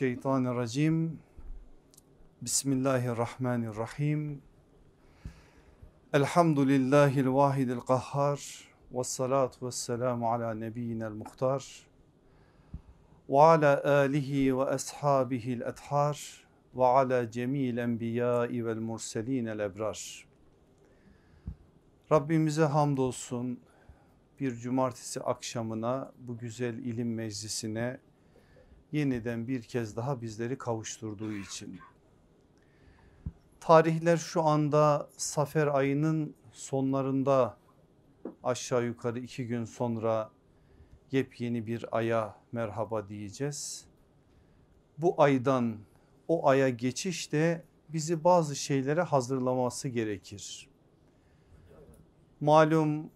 Mineşşeytanirracim. Bismillahirrahmanirrahim. Elhamdülillahil vahidil kahhar. Ve salatu ve selamu ala nebiyyinel muhtar. Ve ala alihi ve ashabihil ethar. Ve ala cemil enbiyai vel murselinel ebrar. Rabbimize hamdolsun bir cumartesi akşamına bu güzel ilim meclisine yeniden bir kez daha bizleri kavuşturduğu için. Tarihler şu anda Safer ayının sonlarında aşağı yukarı iki gün sonra yepyeni bir aya merhaba diyeceğiz. Bu aydan o aya geçiş de bizi bazı şeylere hazırlaması gerekir. Malum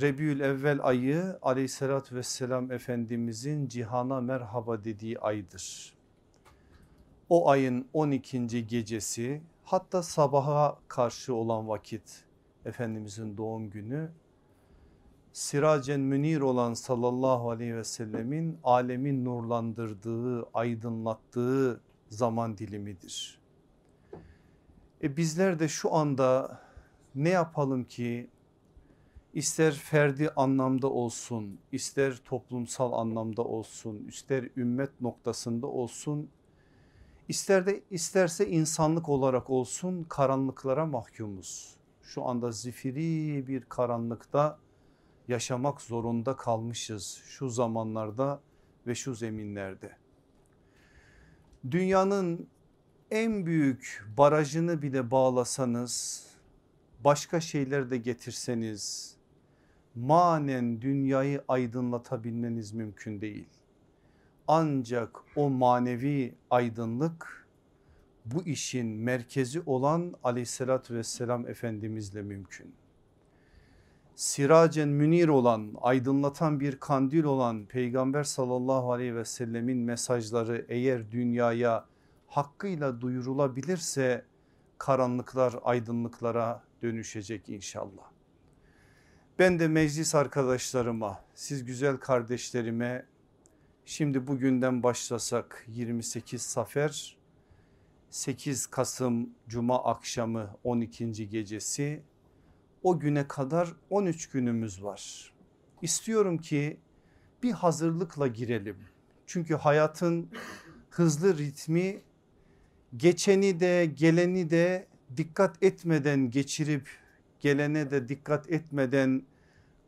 Rebiül evvel ayı aleyhissalatü vesselam efendimizin cihana merhaba dediği aydır. O ayın 12. gecesi hatta sabaha karşı olan vakit Efendimizin doğum günü siracen münir olan sallallahu aleyhi ve sellemin alemin nurlandırdığı aydınlattığı zaman dilimidir. E bizler de şu anda ne yapalım ki ister ferdi anlamda olsun, ister toplumsal anlamda olsun, ister ümmet noktasında olsun, ister de isterse insanlık olarak olsun karanlıklara mahkumuz. Şu anda zifiri bir karanlıkta yaşamak zorunda kalmışız şu zamanlarda ve şu zeminlerde. Dünyanın en büyük barajını bile bağlasanız, başka şeyler de getirseniz, manen dünyayı aydınlatabilmeniz mümkün değil. Ancak o manevi aydınlık bu işin merkezi olan aleyhissalatü vesselam efendimizle mümkün. Siracen münir olan aydınlatan bir kandil olan peygamber sallallahu aleyhi ve sellemin mesajları eğer dünyaya hakkıyla duyurulabilirse karanlıklar aydınlıklara dönüşecek inşallah. Ben de meclis arkadaşlarıma, siz güzel kardeşlerime şimdi bugünden başlasak 28 Safer 8 Kasım Cuma akşamı 12. gecesi o güne kadar 13 günümüz var. İstiyorum ki bir hazırlıkla girelim. Çünkü hayatın hızlı ritmi geçeni de geleni de dikkat etmeden geçirip gelene de dikkat etmeden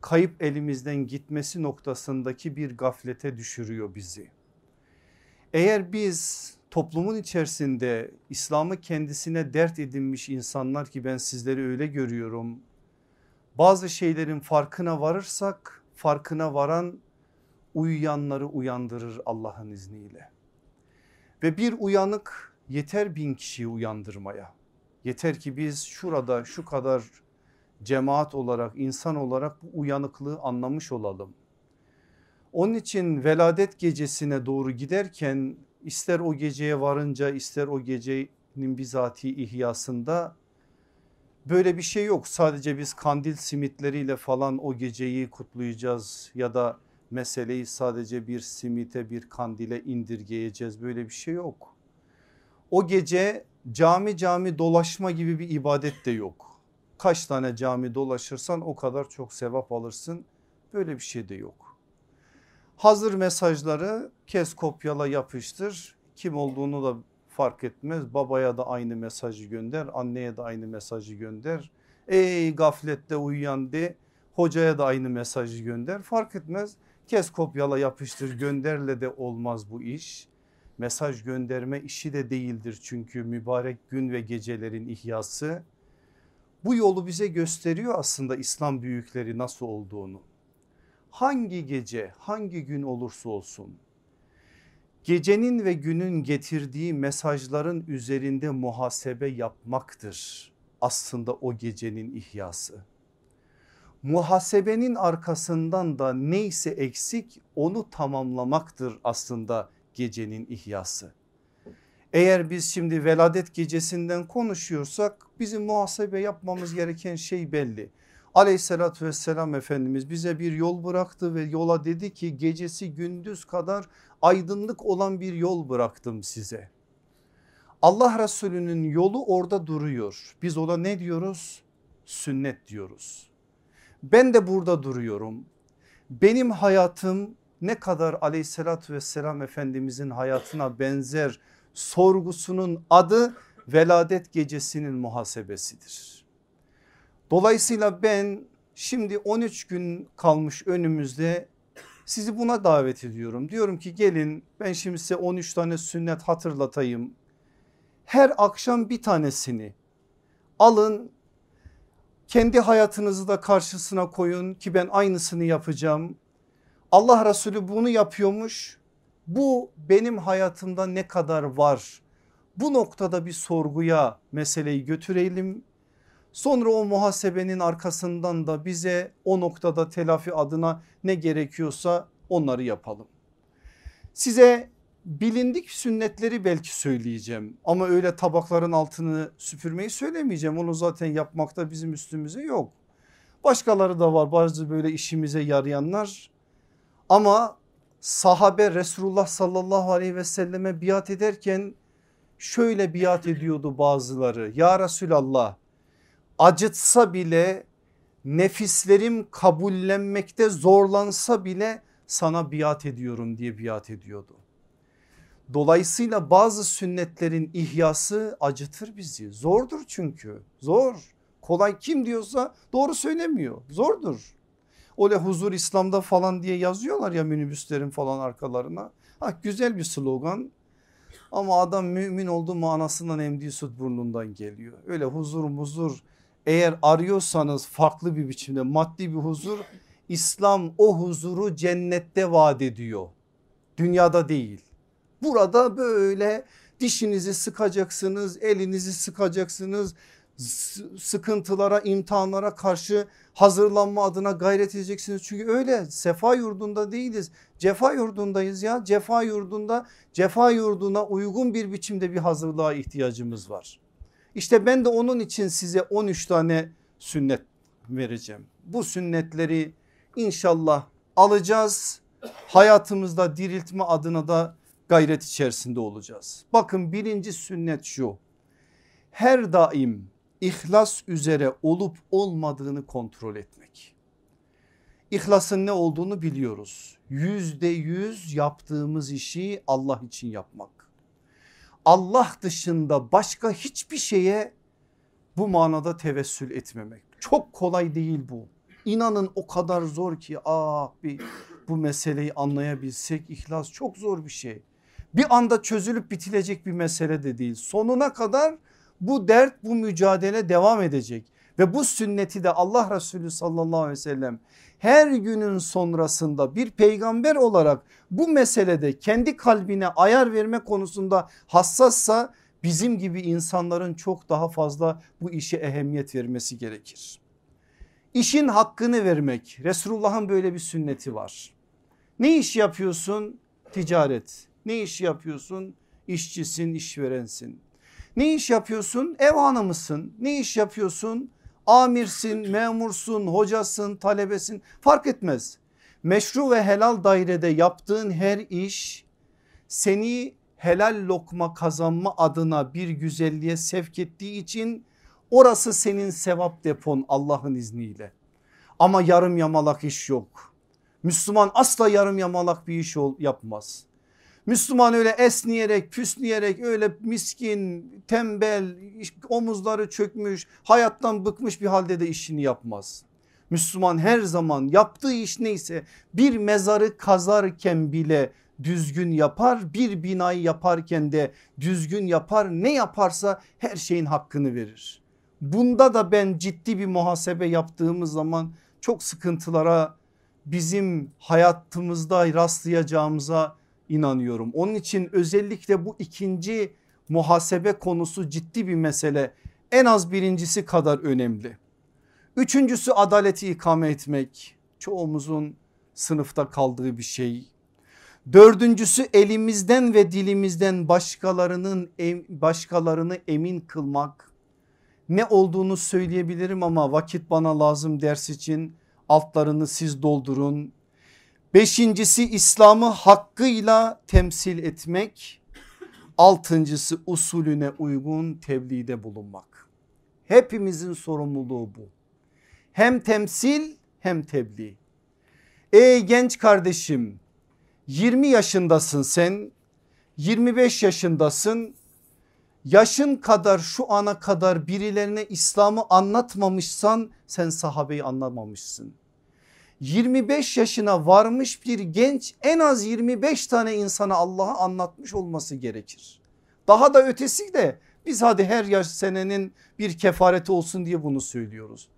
kayıp elimizden gitmesi noktasındaki bir gaflete düşürüyor bizi. Eğer biz toplumun içerisinde İslam'ı kendisine dert edinmiş insanlar ki ben sizleri öyle görüyorum. Bazı şeylerin farkına varırsak farkına varan uyuyanları uyandırır Allah'ın izniyle. Ve bir uyanık yeter bin kişiyi uyandırmaya. Yeter ki biz şurada şu kadar cemaat olarak insan olarak bu uyanıklığı anlamış olalım. Onun için veladet gecesine doğru giderken ister o geceye varınca ister o gecenin bizatihi ihyasında böyle bir şey yok. Sadece biz kandil simitleriyle falan o geceyi kutlayacağız ya da meseleyi sadece bir simite bir kandile indirgeyeceğiz böyle bir şey yok. O gece cami cami dolaşma gibi bir ibadet de yok kaç tane cami dolaşırsan o kadar çok sevap alırsın. Böyle bir şey de yok. Hazır mesajları kes kopyala yapıştır. Kim olduğunu da fark etmez. Babaya da aynı mesajı gönder. Anneye de aynı mesajı gönder. Ey gaflette uyuyan de hocaya da aynı mesajı gönder. Fark etmez. Kes kopyala yapıştır gönderle de olmaz bu iş. Mesaj gönderme işi de değildir çünkü mübarek gün ve gecelerin ihyası bu yolu bize gösteriyor aslında İslam büyükleri nasıl olduğunu. Hangi gece hangi gün olursa olsun gecenin ve günün getirdiği mesajların üzerinde muhasebe yapmaktır aslında o gecenin ihyası. Muhasebenin arkasından da neyse eksik onu tamamlamaktır aslında gecenin ihyası. Eğer biz şimdi veladet gecesinden konuşuyorsak bizim muhasebe yapmamız gereken şey belli. Aleyhissalatü vesselam Efendimiz bize bir yol bıraktı ve yola dedi ki gecesi gündüz kadar aydınlık olan bir yol bıraktım size. Allah Resulü'nün yolu orada duruyor. Biz ona ne diyoruz? Sünnet diyoruz. Ben de burada duruyorum. Benim hayatım ne kadar aleyhissalatü vesselam Efendimizin hayatına benzer sorgusunun adı veladet gecesinin muhasebesidir. Dolayısıyla ben şimdi 13 gün kalmış önümüzde sizi buna davet ediyorum. Diyorum ki gelin ben şimdi size 13 tane sünnet hatırlatayım. Her akşam bir tanesini alın kendi hayatınızı da karşısına koyun ki ben aynısını yapacağım. Allah Resulü bunu yapıyormuş. Bu benim hayatımda ne kadar var? Bu noktada bir sorguya meseleyi götürelim. Sonra o muhasebenin arkasından da bize o noktada telafi adına ne gerekiyorsa onları yapalım. Size bilindik sünnetleri belki söyleyeceğim ama öyle tabakların altını süpürmeyi söylemeyeceğim. Onu zaten yapmakta bizim üstümüze yok. Başkaları da var bazı böyle işimize yarayanlar ama sahabe Resulullah sallallahu aleyhi ve selleme biat ederken şöyle biat ediyordu bazıları. Ya Resulallah acıtsa bile nefislerim kabullenmekte zorlansa bile sana biat ediyorum diye biat ediyordu. Dolayısıyla bazı sünnetlerin ihyası acıtır bizi. Zordur çünkü zor. Kolay kim diyorsa doğru söylemiyor. Zordur. Öyle huzur İslam'da falan diye yazıyorlar ya minibüslerin falan arkalarına. Ha, güzel bir slogan ama adam mümin olduğu manasından emdiği süt burnundan geliyor. Öyle huzur muzur eğer arıyorsanız farklı bir biçimde maddi bir huzur İslam o huzuru cennette vaat ediyor. Dünyada değil. Burada böyle dişinizi sıkacaksınız, elinizi sıkacaksınız, sıkıntılara, imtihanlara karşı hazırlanma adına gayret edeceksiniz. Çünkü öyle sefa yurdunda değiliz. Cefa yurdundayız ya. Cefa yurdunda cefa yurduna uygun bir biçimde bir hazırlığa ihtiyacımız var. İşte ben de onun için size 13 tane sünnet vereceğim. Bu sünnetleri inşallah alacağız. Hayatımızda diriltme adına da gayret içerisinde olacağız. Bakın birinci sünnet şu. Her daim ihlas üzere olup olmadığını kontrol etmek. İhlasın ne olduğunu biliyoruz. Yüzde yüz yaptığımız işi Allah için yapmak. Allah dışında başka hiçbir şeye bu manada tevessül etmemek. Çok kolay değil bu. İnanın o kadar zor ki ah bir bu meseleyi anlayabilsek ihlas çok zor bir şey. Bir anda çözülüp bitilecek bir mesele de değil. Sonuna kadar bu dert bu mücadele devam edecek. Ve bu sünneti de Allah Resulü sallallahu aleyhi ve sellem her günün sonrasında bir peygamber olarak bu meselede kendi kalbine ayar verme konusunda hassassa bizim gibi insanların çok daha fazla bu işe ehemmiyet vermesi gerekir. İşin hakkını vermek Resulullah'ın böyle bir sünneti var. Ne iş yapıyorsun? Ticaret. Ne iş yapıyorsun? İşçisin, işverensin. Ne iş yapıyorsun? Ev hanımısın. Ne iş yapıyorsun? Amirsin, memursun, hocasın, talebesin fark etmez. Meşru ve helal dairede yaptığın her iş seni helal lokma kazanma adına bir güzelliğe sevk ettiği için orası senin sevap depon Allah'ın izniyle. Ama yarım yamalak iş yok. Müslüman asla yarım yamalak bir iş yapmaz. Müslüman öyle esniyerek püsleyerek öyle miskin tembel omuzları çökmüş hayattan bıkmış bir halde de işini yapmaz. Müslüman her zaman yaptığı iş neyse bir mezarı kazarken bile düzgün yapar bir binayı yaparken de düzgün yapar ne yaparsa her şeyin hakkını verir. Bunda da ben ciddi bir muhasebe yaptığımız zaman çok sıkıntılara bizim hayatımızda rastlayacağımıza inanıyorum. Onun için özellikle bu ikinci muhasebe konusu ciddi bir mesele. En az birincisi kadar önemli. Üçüncüsü adaleti ikame etmek. Çoğumuzun sınıfta kaldığı bir şey. Dördüncüsü elimizden ve dilimizden başkalarının başkalarını emin kılmak. Ne olduğunu söyleyebilirim ama vakit bana lazım ders için altlarını siz doldurun. Beşincisi İslam'ı hakkıyla temsil etmek. Altıncısı usulüne uygun tebliğde bulunmak. Hepimizin sorumluluğu bu. Hem temsil hem tebliğ. Ey genç kardeşim 20 yaşındasın sen 25 yaşındasın yaşın kadar şu ana kadar birilerine İslam'ı anlatmamışsan sen sahabeyi anlamamışsın. 25 yaşına varmış bir genç en az 25 tane insana Allah'ı anlatmış olması gerekir. Daha da ötesi de biz hadi her yaş senenin bir kefareti olsun diye bunu söylüyoruz.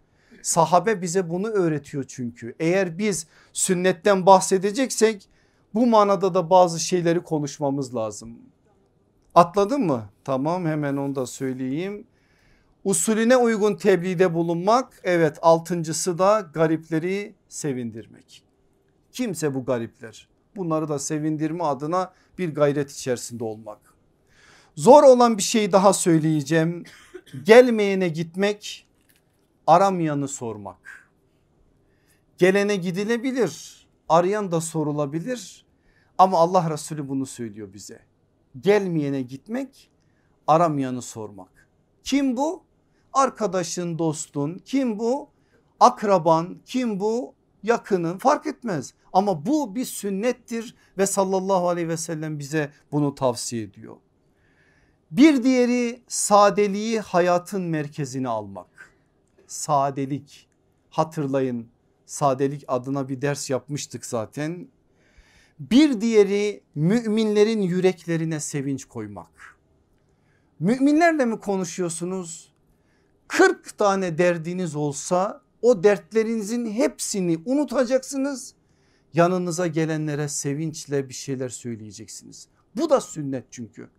Sahabe bize bunu öğretiyor çünkü. Eğer biz sünnetten bahsedeceksek bu manada da bazı şeyleri konuşmamız lazım. Atladın mı? Tamam hemen onu da söyleyeyim. Usulüne uygun tebliğde bulunmak. Evet altıncısı da garipleri sevindirmek. Kimse bu garipler. Bunları da sevindirme adına bir gayret içerisinde olmak. Zor olan bir şey daha söyleyeceğim. Gelmeyene gitmek, aramayanı sormak. Gelene gidilebilir, arayan da sorulabilir ama Allah Resulü bunu söylüyor bize. Gelmeyene gitmek, aramayanı sormak. Kim bu? Arkadaşın, dostun. Kim bu? Akraban. Kim bu? Yakının fark etmez. Ama bu bir sünnettir ve sallallahu aleyhi ve sellem bize bunu tavsiye ediyor. Bir diğeri sadeliği hayatın merkezine almak. Sadelik hatırlayın sadelik adına bir ders yapmıştık zaten. Bir diğeri müminlerin yüreklerine sevinç koymak. Müminlerle mi konuşuyorsunuz? 40 tane derdiniz olsa o dertlerinizin hepsini unutacaksınız. Yanınıza gelenlere sevinçle bir şeyler söyleyeceksiniz. Bu da sünnet çünkü.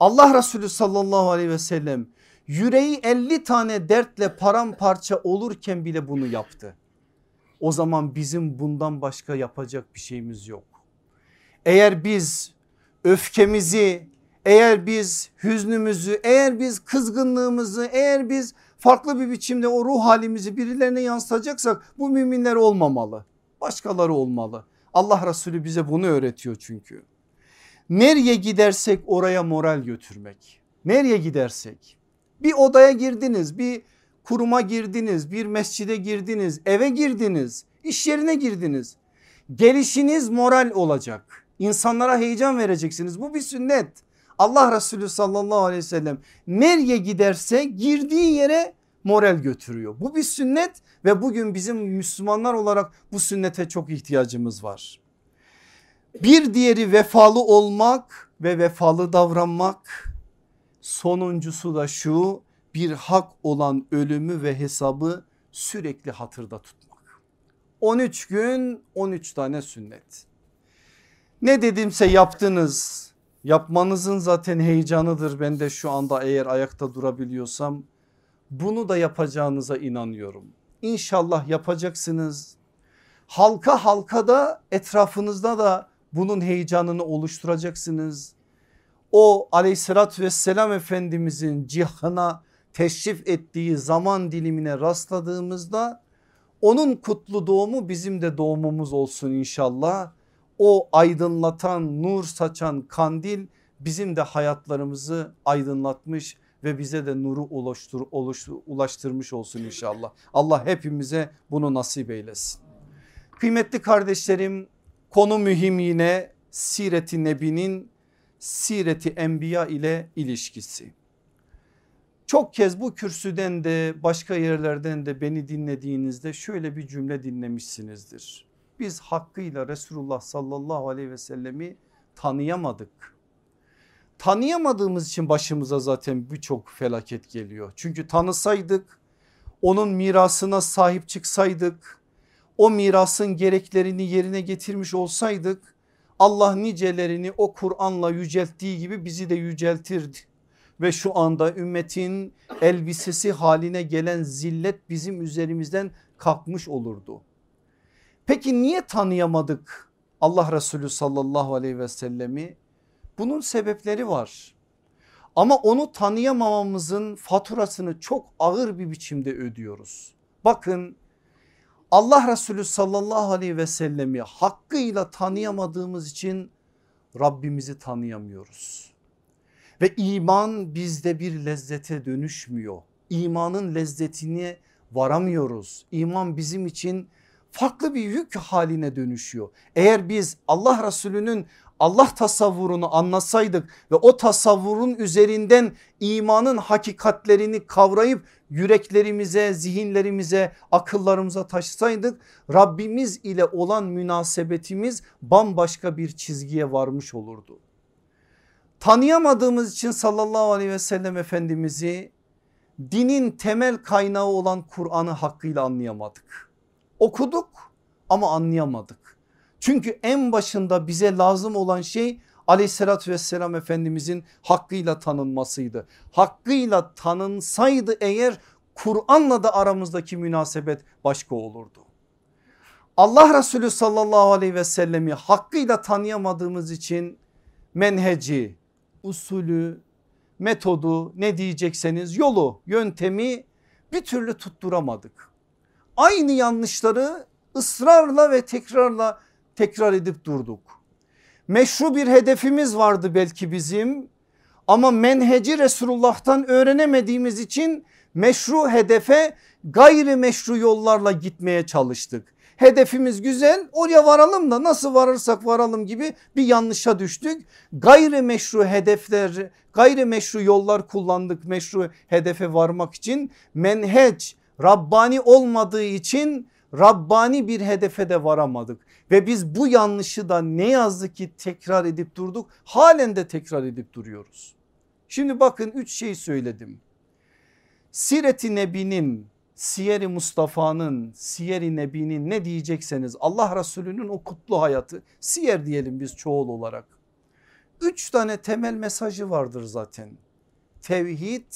Allah Resulü sallallahu aleyhi ve sellem yüreği 50 tane dertle paramparça olurken bile bunu yaptı. O zaman bizim bundan başka yapacak bir şeyimiz yok. Eğer biz öfkemizi, eğer biz hüznümüzü, eğer biz kızgınlığımızı, eğer biz farklı bir biçimde o ruh halimizi birilerine yansıtacaksak bu müminler olmamalı. Başkaları olmalı. Allah Resulü bize bunu öğretiyor çünkü. Nereye gidersek oraya moral götürmek. Nereye gidersek bir odaya girdiniz bir kuruma girdiniz bir mescide girdiniz eve girdiniz iş yerine girdiniz. Gelişiniz moral olacak. İnsanlara heyecan vereceksiniz bu bir sünnet. Allah Resulü sallallahu aleyhi ve sellem nereye giderse girdiği yere moral götürüyor. Bu bir sünnet ve bugün bizim Müslümanlar olarak bu sünnete çok ihtiyacımız var. Bir diğeri vefalı olmak ve vefalı davranmak. Sonuncusu da şu bir hak olan ölümü ve hesabı sürekli hatırda tutmak. 13 gün 13 tane sünnet. Ne dedimse yaptınız. Yapmanızın zaten heyecanıdır. Ben de şu anda eğer ayakta durabiliyorsam bunu da yapacağınıza inanıyorum. İnşallah yapacaksınız. Halka halkada etrafınızda da bunun heyecanını oluşturacaksınız. O aleyhissalatü vesselam efendimizin cihana teşrif ettiği zaman dilimine rastladığımızda onun kutlu doğumu bizim de doğumumuz olsun inşallah. O aydınlatan nur saçan kandil bizim de hayatlarımızı aydınlatmış ve bize de nuru ulaştır, ulaştır, ulaştırmış olsun inşallah. Allah hepimize bunu nasip eylesin. Kıymetli kardeşlerim konu mühim yine Siret-i Nebi'nin Siret-i Enbiya ile ilişkisi. Çok kez bu kürsüden de başka yerlerden de beni dinlediğinizde şöyle bir cümle dinlemişsinizdir. Biz hakkıyla Resulullah sallallahu aleyhi ve sellemi tanıyamadık. Tanıyamadığımız için başımıza zaten birçok felaket geliyor. Çünkü tanısaydık onun mirasına sahip çıksaydık o mirasın gereklerini yerine getirmiş olsaydık Allah nicelerini o Kur'an'la yücelttiği gibi bizi de yüceltirdi. Ve şu anda ümmetin elbisesi haline gelen zillet bizim üzerimizden kalkmış olurdu. Peki niye tanıyamadık Allah Resulü sallallahu aleyhi ve sellemi? Bunun sebepleri var. Ama onu tanıyamamamızın faturasını çok ağır bir biçimde ödüyoruz. Bakın Allah Resulü sallallahu aleyhi ve sellemi hakkıyla tanıyamadığımız için Rabbimizi tanıyamıyoruz. Ve iman bizde bir lezzete dönüşmüyor. İmanın lezzetini varamıyoruz. İman bizim için farklı bir yük haline dönüşüyor. Eğer biz Allah Resulü'nün Allah tasavvurunu anlasaydık ve o tasavvurun üzerinden imanın hakikatlerini kavrayıp yüreklerimize, zihinlerimize, akıllarımıza taşısaydık Rabbimiz ile olan münasebetimiz bambaşka bir çizgiye varmış olurdu. Tanıyamadığımız için sallallahu aleyhi ve sellem efendimizi dinin temel kaynağı olan Kur'an'ı hakkıyla anlayamadık. Okuduk ama anlayamadık. Çünkü en başında bize lazım olan şey aleyhissalatü vesselam efendimizin hakkıyla tanınmasıydı. Hakkıyla tanınsaydı eğer Kur'an'la da aramızdaki münasebet başka olurdu. Allah Resulü sallallahu aleyhi ve sellemi hakkıyla tanıyamadığımız için menheci, usulü, metodu ne diyecekseniz yolu yöntemi bir türlü tutturamadık. Aynı yanlışları ısrarla ve tekrarla tekrar edip durduk. Meşru bir hedefimiz vardı belki bizim ama menheci Resulullah'tan öğrenemediğimiz için meşru hedefe gayri meşru yollarla gitmeye çalıştık. Hedefimiz güzel oraya varalım da nasıl varırsak varalım gibi bir yanlışa düştük. Gayri meşru hedefler gayri meşru yollar kullandık meşru hedefe varmak için. Menheç Rabbani olmadığı için Rabbani bir hedefe de varamadık. Ve biz bu yanlışı da ne yazık ki tekrar edip durduk halen de tekrar edip duruyoruz. Şimdi bakın üç şey söyledim. Siret-i Nebi'nin Siyer-i Mustafa'nın, Siyer-i Nebi'nin ne diyecekseniz Allah Resulü'nün o kutlu hayatı siyer diyelim biz çoğul olarak. Üç tane temel mesajı vardır zaten. Tevhid,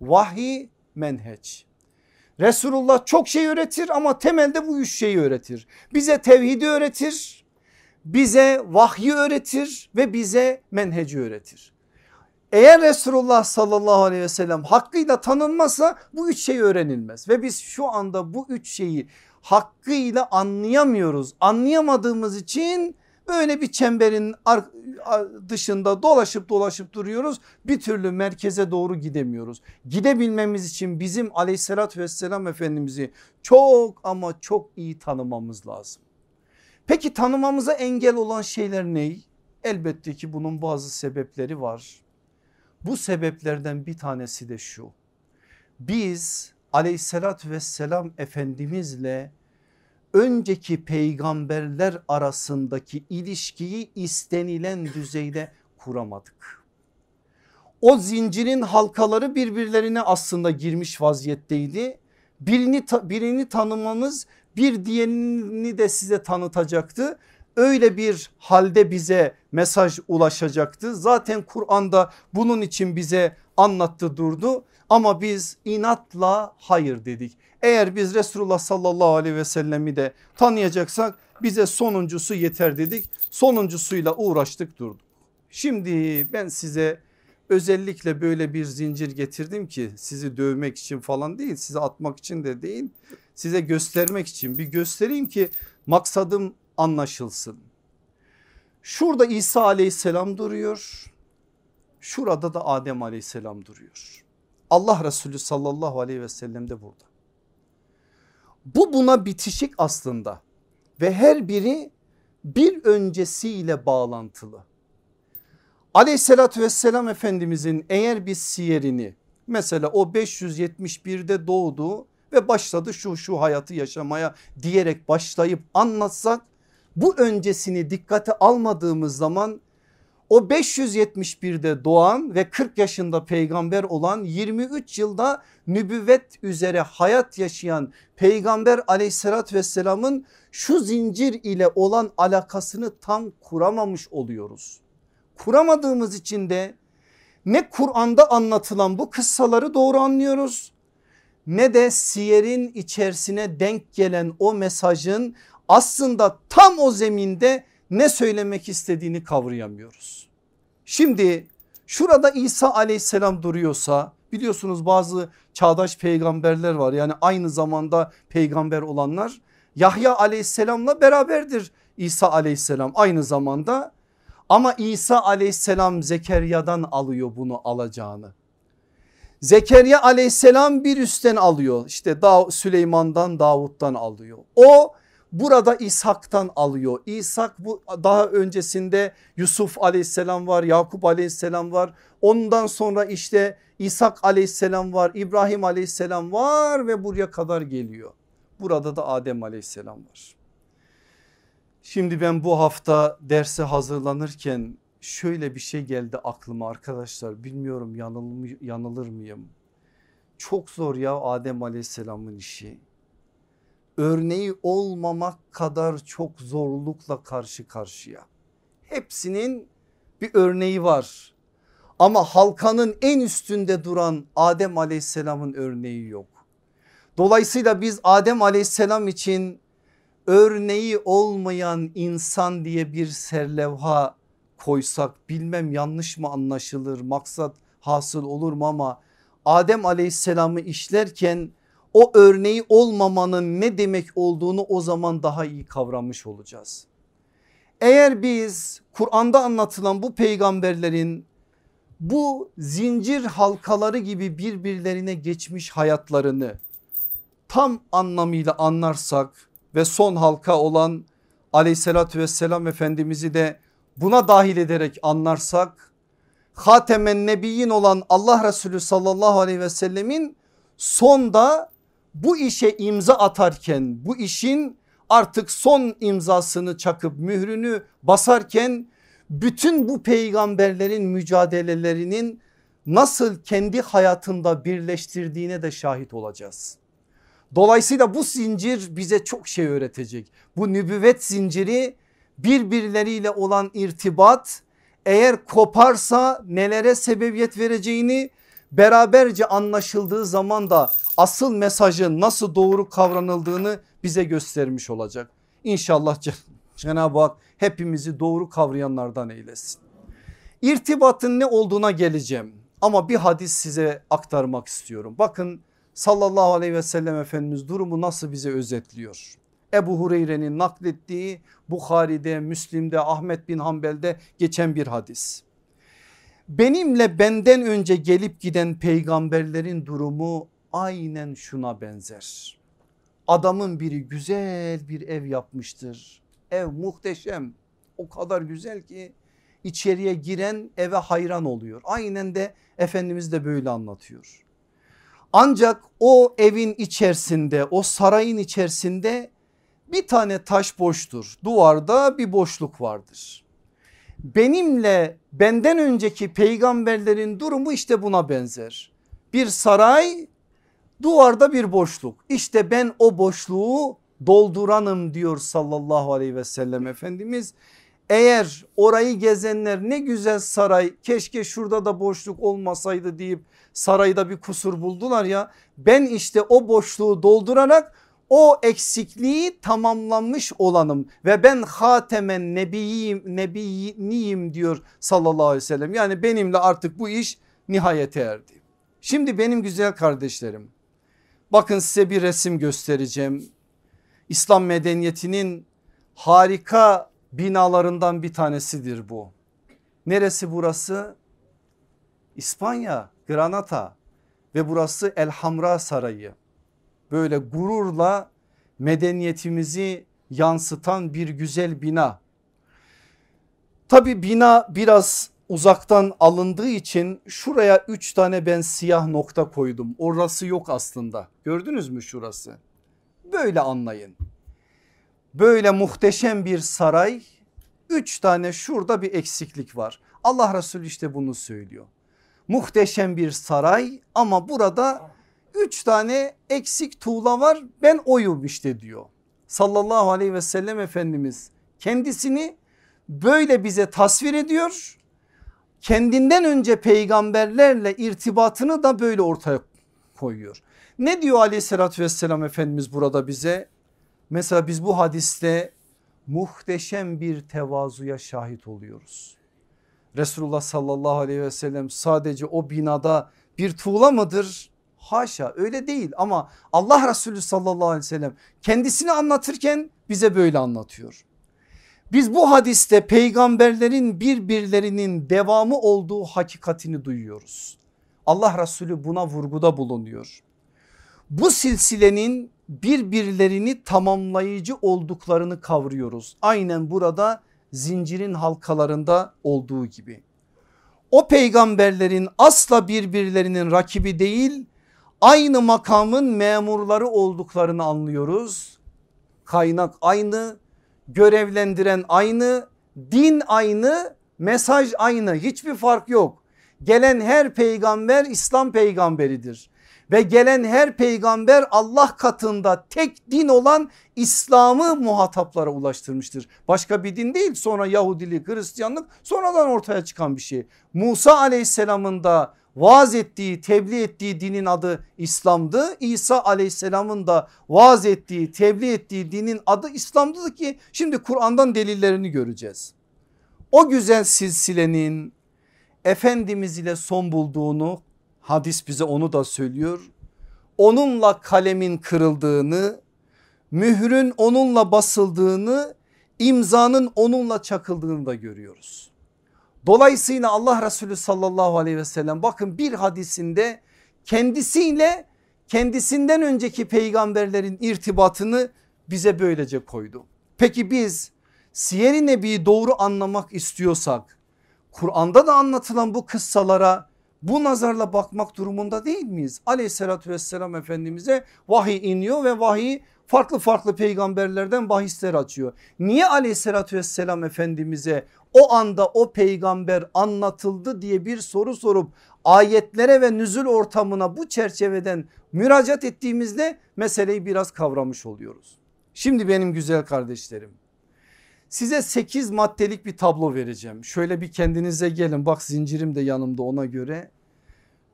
vahiy, menheç. Resulullah çok şey öğretir ama temelde bu üç şeyi öğretir. Bize tevhidi öğretir, bize vahyi öğretir ve bize menheci öğretir. Eğer Resulullah sallallahu aleyhi ve sellem hakkıyla tanınmazsa bu üç şey öğrenilmez. Ve biz şu anda bu üç şeyi hakkıyla anlayamıyoruz. Anlayamadığımız için böyle bir çemberin dışında dolaşıp dolaşıp duruyoruz. Bir türlü merkeze doğru gidemiyoruz. Gidebilmemiz için bizim aleyhissalatü vesselam efendimizi çok ama çok iyi tanımamız lazım. Peki tanımamıza engel olan şeyler ne? Elbette ki bunun bazı sebepleri var. Bu sebeplerden bir tanesi de şu. Biz aleyhissalatü vesselam efendimizle önceki peygamberler arasındaki ilişkiyi istenilen düzeyde kuramadık. O zincirin halkaları birbirlerine aslında girmiş vaziyetteydi. Birini, birini tanımamız bir diğerini de size tanıtacaktı öyle bir halde bize mesaj ulaşacaktı. Zaten Kur'an'da bunun için bize anlattı durdu ama biz inatla hayır dedik. Eğer biz Resulullah sallallahu aleyhi ve sellemi de tanıyacaksak bize sonuncusu yeter dedik. Sonuncusuyla uğraştık durduk. Şimdi ben size özellikle böyle bir zincir getirdim ki sizi dövmek için falan değil size atmak için de değil size göstermek için bir göstereyim ki maksadım anlaşılsın. Şurada İsa aleyhisselam duruyor. Şurada da Adem aleyhisselam duruyor. Allah Resulü sallallahu aleyhi ve sellem de burada. Bu buna bitişik aslında ve her biri bir öncesiyle bağlantılı. Aleyhissalatü vesselam efendimizin eğer bir siyerini mesela o 571'de doğdu ve başladı şu şu hayatı yaşamaya diyerek başlayıp anlatsak bu öncesini dikkate almadığımız zaman o 571'de doğan ve 40 yaşında peygamber olan 23 yılda nübüvvet üzere hayat yaşayan peygamber aleyhissalatü vesselamın şu zincir ile olan alakasını tam kuramamış oluyoruz. Kuramadığımız için de ne Kur'an'da anlatılan bu kıssaları doğru anlıyoruz ne de siyerin içerisine denk gelen o mesajın aslında tam o zeminde ne söylemek istediğini kavrayamıyoruz. Şimdi Şurada İsa aleyhisselam duruyorsa biliyorsunuz bazı çağdaş peygamberler var yani aynı zamanda peygamber olanlar Yahya aleyhisselamla beraberdir İsa aleyhisselam aynı zamanda ama İsa aleyhisselam Zekeriya'dan alıyor bunu alacağını. Zekeriya aleyhisselam bir üstten alıyor işte Süleyman'dan Davut'tan alıyor. O burada İshak'tan alıyor. İshak bu daha öncesinde Yusuf aleyhisselam var Yakup aleyhisselam var. Ondan sonra işte İshak aleyhisselam var İbrahim aleyhisselam var ve buraya kadar geliyor. Burada da Adem aleyhisselam var. Şimdi ben bu hafta derse hazırlanırken şöyle bir şey geldi aklıma arkadaşlar bilmiyorum yanılır, mıyım? Çok zor ya Adem aleyhisselamın işi. Örneği olmamak kadar çok zorlukla karşı karşıya. Hepsinin bir örneği var. Ama halkanın en üstünde duran Adem aleyhisselamın örneği yok. Dolayısıyla biz Adem aleyhisselam için örneği olmayan insan diye bir serlevha koysak bilmem yanlış mı anlaşılır maksat hasıl olur mu ama Adem aleyhisselamı işlerken o örneği olmamanın ne demek olduğunu o zaman daha iyi kavramış olacağız. Eğer biz Kur'an'da anlatılan bu peygamberlerin bu zincir halkaları gibi birbirlerine geçmiş hayatlarını tam anlamıyla anlarsak ve son halka olan aleyhissalatü vesselam efendimizi de buna dahil ederek anlarsak Hatemen Nebiyyin olan Allah Resulü sallallahu aleyhi ve sellemin sonda bu işe imza atarken bu işin artık son imzasını çakıp mührünü basarken bütün bu peygamberlerin mücadelelerinin nasıl kendi hayatında birleştirdiğine de şahit olacağız. Dolayısıyla bu zincir bize çok şey öğretecek. Bu nübüvvet zinciri birbirleriyle olan irtibat eğer koparsa nelere sebebiyet vereceğini beraberce anlaşıldığı zaman da asıl mesajın nasıl doğru kavranıldığını bize göstermiş olacak. İnşallah Cenab-ı Hak hepimizi doğru kavrayanlardan eylesin. İrtibatın ne olduğuna geleceğim ama bir hadis size aktarmak istiyorum. Bakın sallallahu aleyhi ve sellem Efendimiz durumu nasıl bize özetliyor. Ebu Hureyre'nin naklettiği Bukhari'de, Müslim'de, Ahmet bin Hanbel'de geçen bir hadis. Benimle benden önce gelip giden peygamberlerin durumu aynen şuna benzer. Adamın biri güzel bir ev yapmıştır. Ev muhteşem o kadar güzel ki içeriye giren eve hayran oluyor. Aynen de Efendimiz de böyle anlatıyor. Ancak o evin içerisinde o sarayın içerisinde bir tane taş boştur. Duvarda bir boşluk vardır. Benimle benden önceki peygamberlerin durumu işte buna benzer. Bir saray duvarda bir boşluk. İşte ben o boşluğu dolduranım diyor sallallahu aleyhi ve sellem Efendimiz. Eğer orayı gezenler ne güzel saray keşke şurada da boşluk olmasaydı deyip sarayda bir kusur buldular ya. Ben işte o boşluğu doldurarak o eksikliği tamamlanmış olanım ve ben hatemen nebiyim nebiyim diyor sallallahu aleyhi ve sellem. Yani benimle artık bu iş nihayete erdi. Şimdi benim güzel kardeşlerim bakın size bir resim göstereceğim. İslam medeniyetinin harika binalarından bir tanesidir bu. Neresi burası? İspanya, Granada ve burası El Hamra Sarayı. Böyle gururla medeniyetimizi yansıtan bir güzel bina. Tabi bina biraz uzaktan alındığı için şuraya üç tane ben siyah nokta koydum. Orası yok aslında. Gördünüz mü şurası? Böyle anlayın böyle muhteşem bir saray üç tane şurada bir eksiklik var. Allah Resulü işte bunu söylüyor. Muhteşem bir saray ama burada üç tane eksik tuğla var ben oyum işte diyor. Sallallahu aleyhi ve sellem Efendimiz kendisini böyle bize tasvir ediyor. Kendinden önce peygamberlerle irtibatını da böyle ortaya koyuyor. Ne diyor aleyhissalatü vesselam Efendimiz burada bize? Mesela biz bu hadiste muhteşem bir tevazuya şahit oluyoruz. Resulullah sallallahu aleyhi ve sellem sadece o binada bir tuğla mıdır? Haşa öyle değil ama Allah Resulü sallallahu aleyhi ve sellem kendisini anlatırken bize böyle anlatıyor. Biz bu hadiste peygamberlerin birbirlerinin devamı olduğu hakikatini duyuyoruz. Allah Resulü buna vurguda bulunuyor. Bu silsilenin birbirlerini tamamlayıcı olduklarını kavruyoruz. Aynen burada zincirin halkalarında olduğu gibi. O peygamberlerin asla birbirlerinin rakibi değil aynı makamın memurları olduklarını anlıyoruz. Kaynak aynı, görevlendiren aynı, din aynı, mesaj aynı hiçbir fark yok. Gelen her peygamber İslam peygamberidir ve gelen her peygamber Allah katında tek din olan İslam'ı muhataplara ulaştırmıştır. Başka bir din değil sonra Yahudilik Hristiyanlık sonradan ortaya çıkan bir şey. Musa aleyhisselamın da vaaz ettiği tebliğ ettiği dinin adı İslam'dı. İsa aleyhisselamın da vaaz ettiği tebliğ ettiği dinin adı İslam'dı ki şimdi Kur'an'dan delillerini göreceğiz. O güzel silsilenin Efendimiz ile son bulduğunu hadis bize onu da söylüyor. Onunla kalemin kırıldığını mührün onunla basıldığını imzanın onunla çakıldığını da görüyoruz. Dolayısıyla Allah Resulü sallallahu aleyhi ve sellem bakın bir hadisinde kendisiyle kendisinden önceki peygamberlerin irtibatını bize böylece koydu. Peki biz Siyer-i Nebi'yi doğru anlamak istiyorsak Kur'an'da da anlatılan bu kıssalara bu nazarla bakmak durumunda değil miyiz? Aleyhissalatü vesselam Efendimiz'e vahiy iniyor ve vahiy farklı farklı peygamberlerden bahisler açıyor. Niye aleyhissalatü vesselam Efendimiz'e o anda o peygamber anlatıldı diye bir soru sorup ayetlere ve nüzul ortamına bu çerçeveden müracaat ettiğimizde meseleyi biraz kavramış oluyoruz. Şimdi benim güzel kardeşlerim size 8 maddelik bir tablo vereceğim. Şöyle bir kendinize gelin bak zincirim de yanımda ona göre.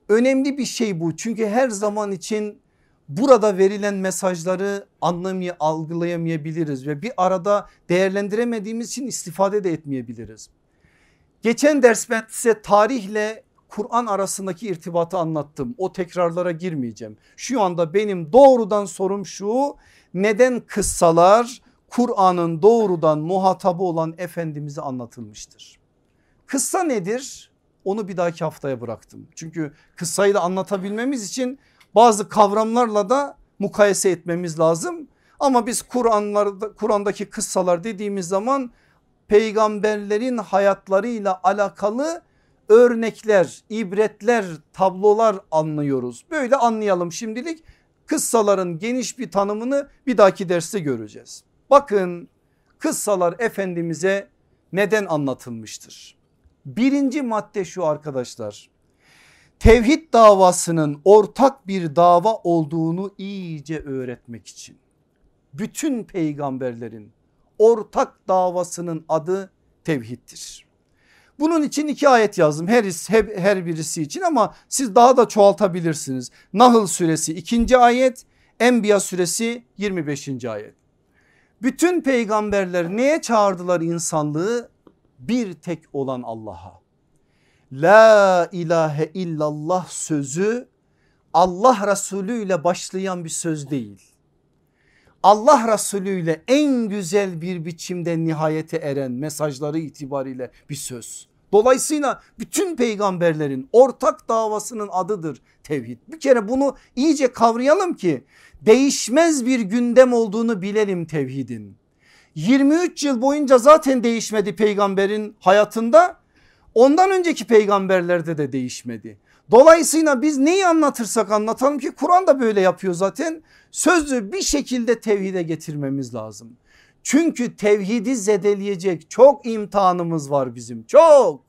Önemli bir şey bu çünkü her zaman için burada verilen mesajları anlamaya algılayamayabiliriz ve bir arada değerlendiremediğimiz için istifade de etmeyebiliriz. Geçen ders ben size tarihle Kur'an arasındaki irtibatı anlattım. O tekrarlara girmeyeceğim. Şu anda benim doğrudan sorum şu neden kıssalar Kur'an'ın doğrudan muhatabı olan Efendimiz'e anlatılmıştır? Kıssa nedir? Onu bir dahaki haftaya bıraktım. Çünkü kıssayı da anlatabilmemiz için bazı kavramlarla da mukayese etmemiz lazım. Ama biz Kur'an'larda Kur'an'daki kıssalar dediğimiz zaman peygamberlerin hayatlarıyla alakalı örnekler, ibretler, tablolar anlıyoruz. Böyle anlayalım şimdilik. Kıssaların geniş bir tanımını bir dahaki derste göreceğiz. Bakın kıssalar Efendimiz'e neden anlatılmıştır? Birinci madde şu arkadaşlar tevhid davasının ortak bir dava olduğunu iyice öğretmek için. Bütün peygamberlerin ortak davasının adı tevhiddir. Bunun için iki ayet yazdım her, her birisi için ama siz daha da çoğaltabilirsiniz. Nahl suresi ikinci ayet Enbiya suresi 25. ayet. Bütün peygamberler neye çağırdılar insanlığı? Bir tek olan Allah'a. La ilahe illallah sözü Allah Resulü ile başlayan bir söz değil. Allah Resulü ile en güzel bir biçimde nihayete eren mesajları itibariyle bir söz. Dolayısıyla bütün peygamberlerin ortak davasının adıdır tevhid. Bir kere bunu iyice kavrayalım ki değişmez bir gündem olduğunu bilelim tevhidin. 23 yıl boyunca zaten değişmedi peygamberin hayatında. Ondan önceki peygamberlerde de değişmedi. Dolayısıyla biz neyi anlatırsak anlatalım ki Kur'an da böyle yapıyor zaten. Sözü bir şekilde tevhide getirmemiz lazım. Çünkü tevhidi zedeleyecek çok imtihanımız var bizim çok.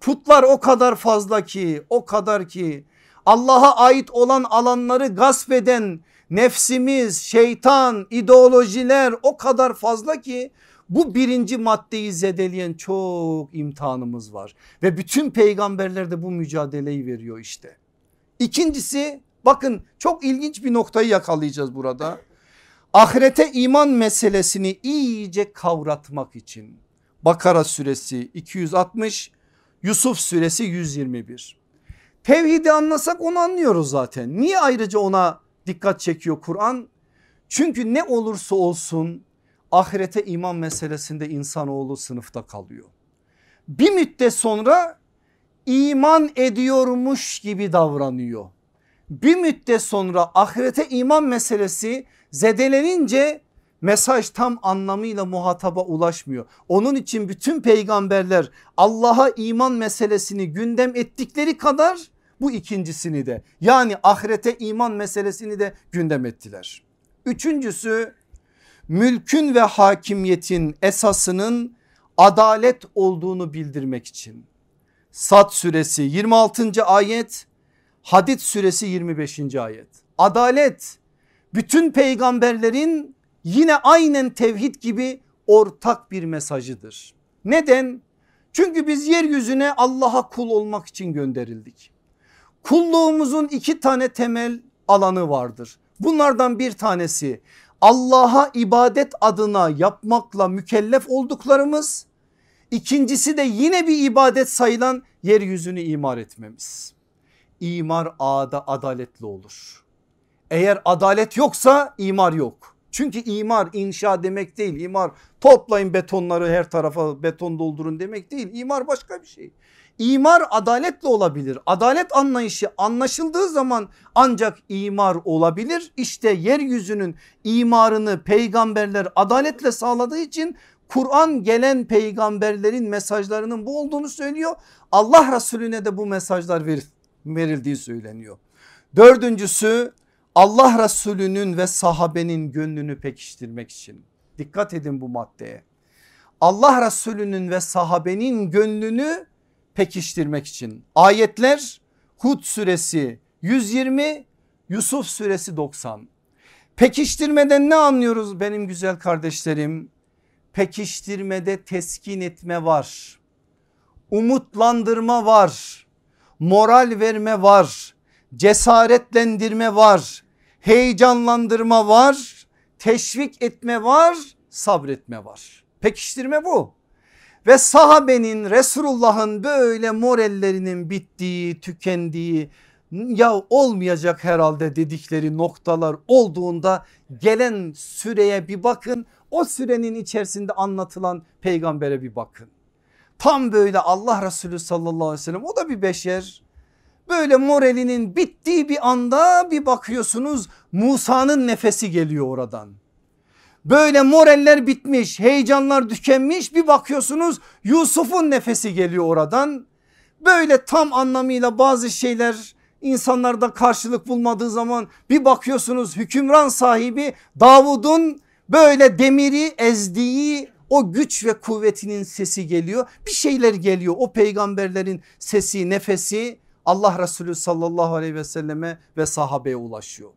Putlar o kadar fazla ki o kadar ki Allah'a ait olan alanları gasp eden nefsimiz, şeytan, ideolojiler o kadar fazla ki bu birinci maddeyi zedeleyen çok imtihanımız var ve bütün peygamberler de bu mücadeleyi veriyor işte. İkincisi bakın çok ilginç bir noktayı yakalayacağız burada. Ahirete iman meselesini iyice kavratmak için Bakara suresi 260 Yusuf suresi 121. Tevhidi anlasak onu anlıyoruz zaten. Niye ayrıca ona dikkat çekiyor Kur'an? Çünkü ne olursa olsun ahirete iman meselesinde insanoğlu sınıfta kalıyor. Bir müddet sonra iman ediyormuş gibi davranıyor. Bir müddet sonra ahirete iman meselesi zedelenince mesaj tam anlamıyla muhataba ulaşmıyor. Onun için bütün peygamberler Allah'a iman meselesini gündem ettikleri kadar bu ikincisini de yani ahirete iman meselesini de gündem ettiler. Üçüncüsü mülkün ve hakimiyetin esasının adalet olduğunu bildirmek için. Sad suresi 26. ayet Hadid suresi 25. ayet. Adalet bütün peygamberlerin yine aynen tevhid gibi ortak bir mesajıdır. Neden? Çünkü biz yeryüzüne Allah'a kul olmak için gönderildik. Kulluğumuzun iki tane temel alanı vardır. Bunlardan bir tanesi Allah'a ibadet adına yapmakla mükellef olduklarımız. İkincisi de yine bir ibadet sayılan yeryüzünü imar etmemiz. İmar ağda adaletli olur. Eğer adalet yoksa imar yok. Çünkü imar inşa demek değil. İmar toplayın betonları her tarafa beton doldurun demek değil. İmar başka bir şey. İmar adaletle olabilir. Adalet anlayışı anlaşıldığı zaman ancak imar olabilir. İşte yeryüzünün imarını peygamberler adaletle sağladığı için Kur'an gelen peygamberlerin mesajlarının bu olduğunu söylüyor. Allah Resulüne de bu mesajlar verildiği söyleniyor. Dördüncüsü Allah Resulü'nün ve sahabenin gönlünü pekiştirmek için. Dikkat edin bu maddeye. Allah Resulü'nün ve sahabenin gönlünü pekiştirmek için. Ayetler Hud suresi 120 Yusuf suresi 90. Pekiştirmeden ne anlıyoruz benim güzel kardeşlerim? Pekiştirmede teskin etme var. Umutlandırma var. Moral verme var. Cesaretlendirme var. Heyecanlandırma var. Teşvik etme var. Sabretme var. Pekiştirme bu ve sahabenin Resulullah'ın böyle morallerinin bittiği tükendiği ya olmayacak herhalde dedikleri noktalar olduğunda gelen süreye bir bakın o sürenin içerisinde anlatılan peygambere bir bakın. Tam böyle Allah Resulü sallallahu aleyhi ve sellem o da bir beşer böyle moralinin bittiği bir anda bir bakıyorsunuz Musa'nın nefesi geliyor oradan. Böyle moraller bitmiş heyecanlar tükenmiş bir bakıyorsunuz Yusuf'un nefesi geliyor oradan. Böyle tam anlamıyla bazı şeyler insanlarda karşılık bulmadığı zaman bir bakıyorsunuz hükümran sahibi Davud'un böyle demiri ezdiği o güç ve kuvvetinin sesi geliyor. Bir şeyler geliyor o peygamberlerin sesi nefesi Allah Resulü sallallahu aleyhi ve selleme ve sahabeye ulaşıyor.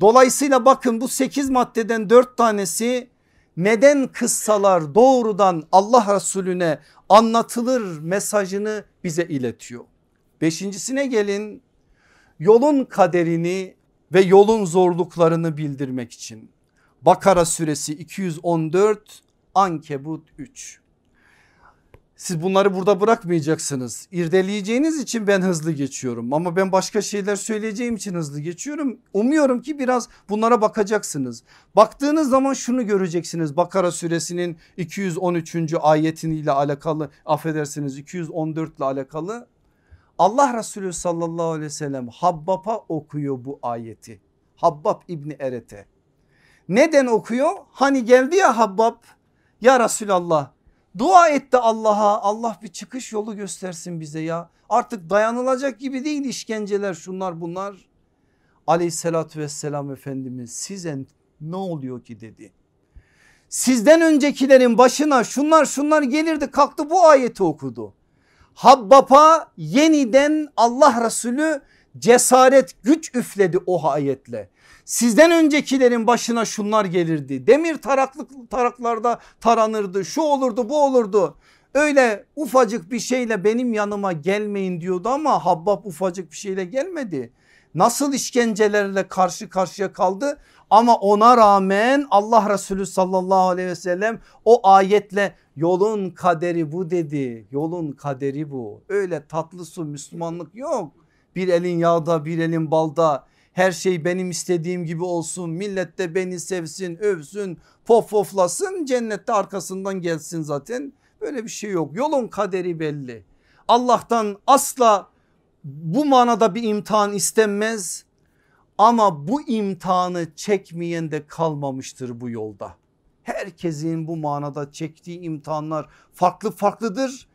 Dolayısıyla bakın bu 8 maddeden 4 tanesi neden kıssalar doğrudan Allah Resulüne anlatılır mesajını bize iletiyor. Beşincisine gelin yolun kaderini ve yolun zorluklarını bildirmek için. Bakara suresi 214 Ankebut 3. Siz bunları burada bırakmayacaksınız. İrdeleyeceğiniz için ben hızlı geçiyorum ama ben başka şeyler söyleyeceğim için hızlı geçiyorum. Umuyorum ki biraz bunlara bakacaksınız. Baktığınız zaman şunu göreceksiniz. Bakara suresinin 213. ayetiyle alakalı affedersiniz 214 ile alakalı. Allah Resulü sallallahu aleyhi ve sellem Habbab'a okuyor bu ayeti. Habbab İbni Erete. Neden okuyor? Hani geldi ya Habbab ya Resulallah Dua etti Allah'a Allah bir çıkış yolu göstersin bize ya. Artık dayanılacak gibi değil işkenceler şunlar bunlar. Aleyhissalatü vesselam Efendimiz size ne oluyor ki dedi. Sizden öncekilerin başına şunlar şunlar gelirdi kalktı bu ayeti okudu. Habbapa yeniden Allah Resulü cesaret güç üfledi o ayetle. Sizden öncekilerin başına şunlar gelirdi. Demir taraklık taraklarda taranırdı. Şu olurdu bu olurdu. Öyle ufacık bir şeyle benim yanıma gelmeyin diyordu ama Habbab ufacık bir şeyle gelmedi. nasıl işkencelerle karşı karşıya kaldı ama ona rağmen Allah Resulü sallallahu aleyhi ve sellem o ayetle yolun kaderi bu dedi. Yolun kaderi bu. Öyle tatlı su Müslümanlık yok. Bir elin yağda bir elin balda her şey benim istediğim gibi olsun millet de beni sevsin övsün pof poflasın cennette arkasından gelsin zaten böyle bir şey yok yolun kaderi belli Allah'tan asla bu manada bir imtihan istenmez ama bu imtihanı çekmeyen de kalmamıştır bu yolda. Herkesin bu manada çektiği imtihanlar farklı farklıdır.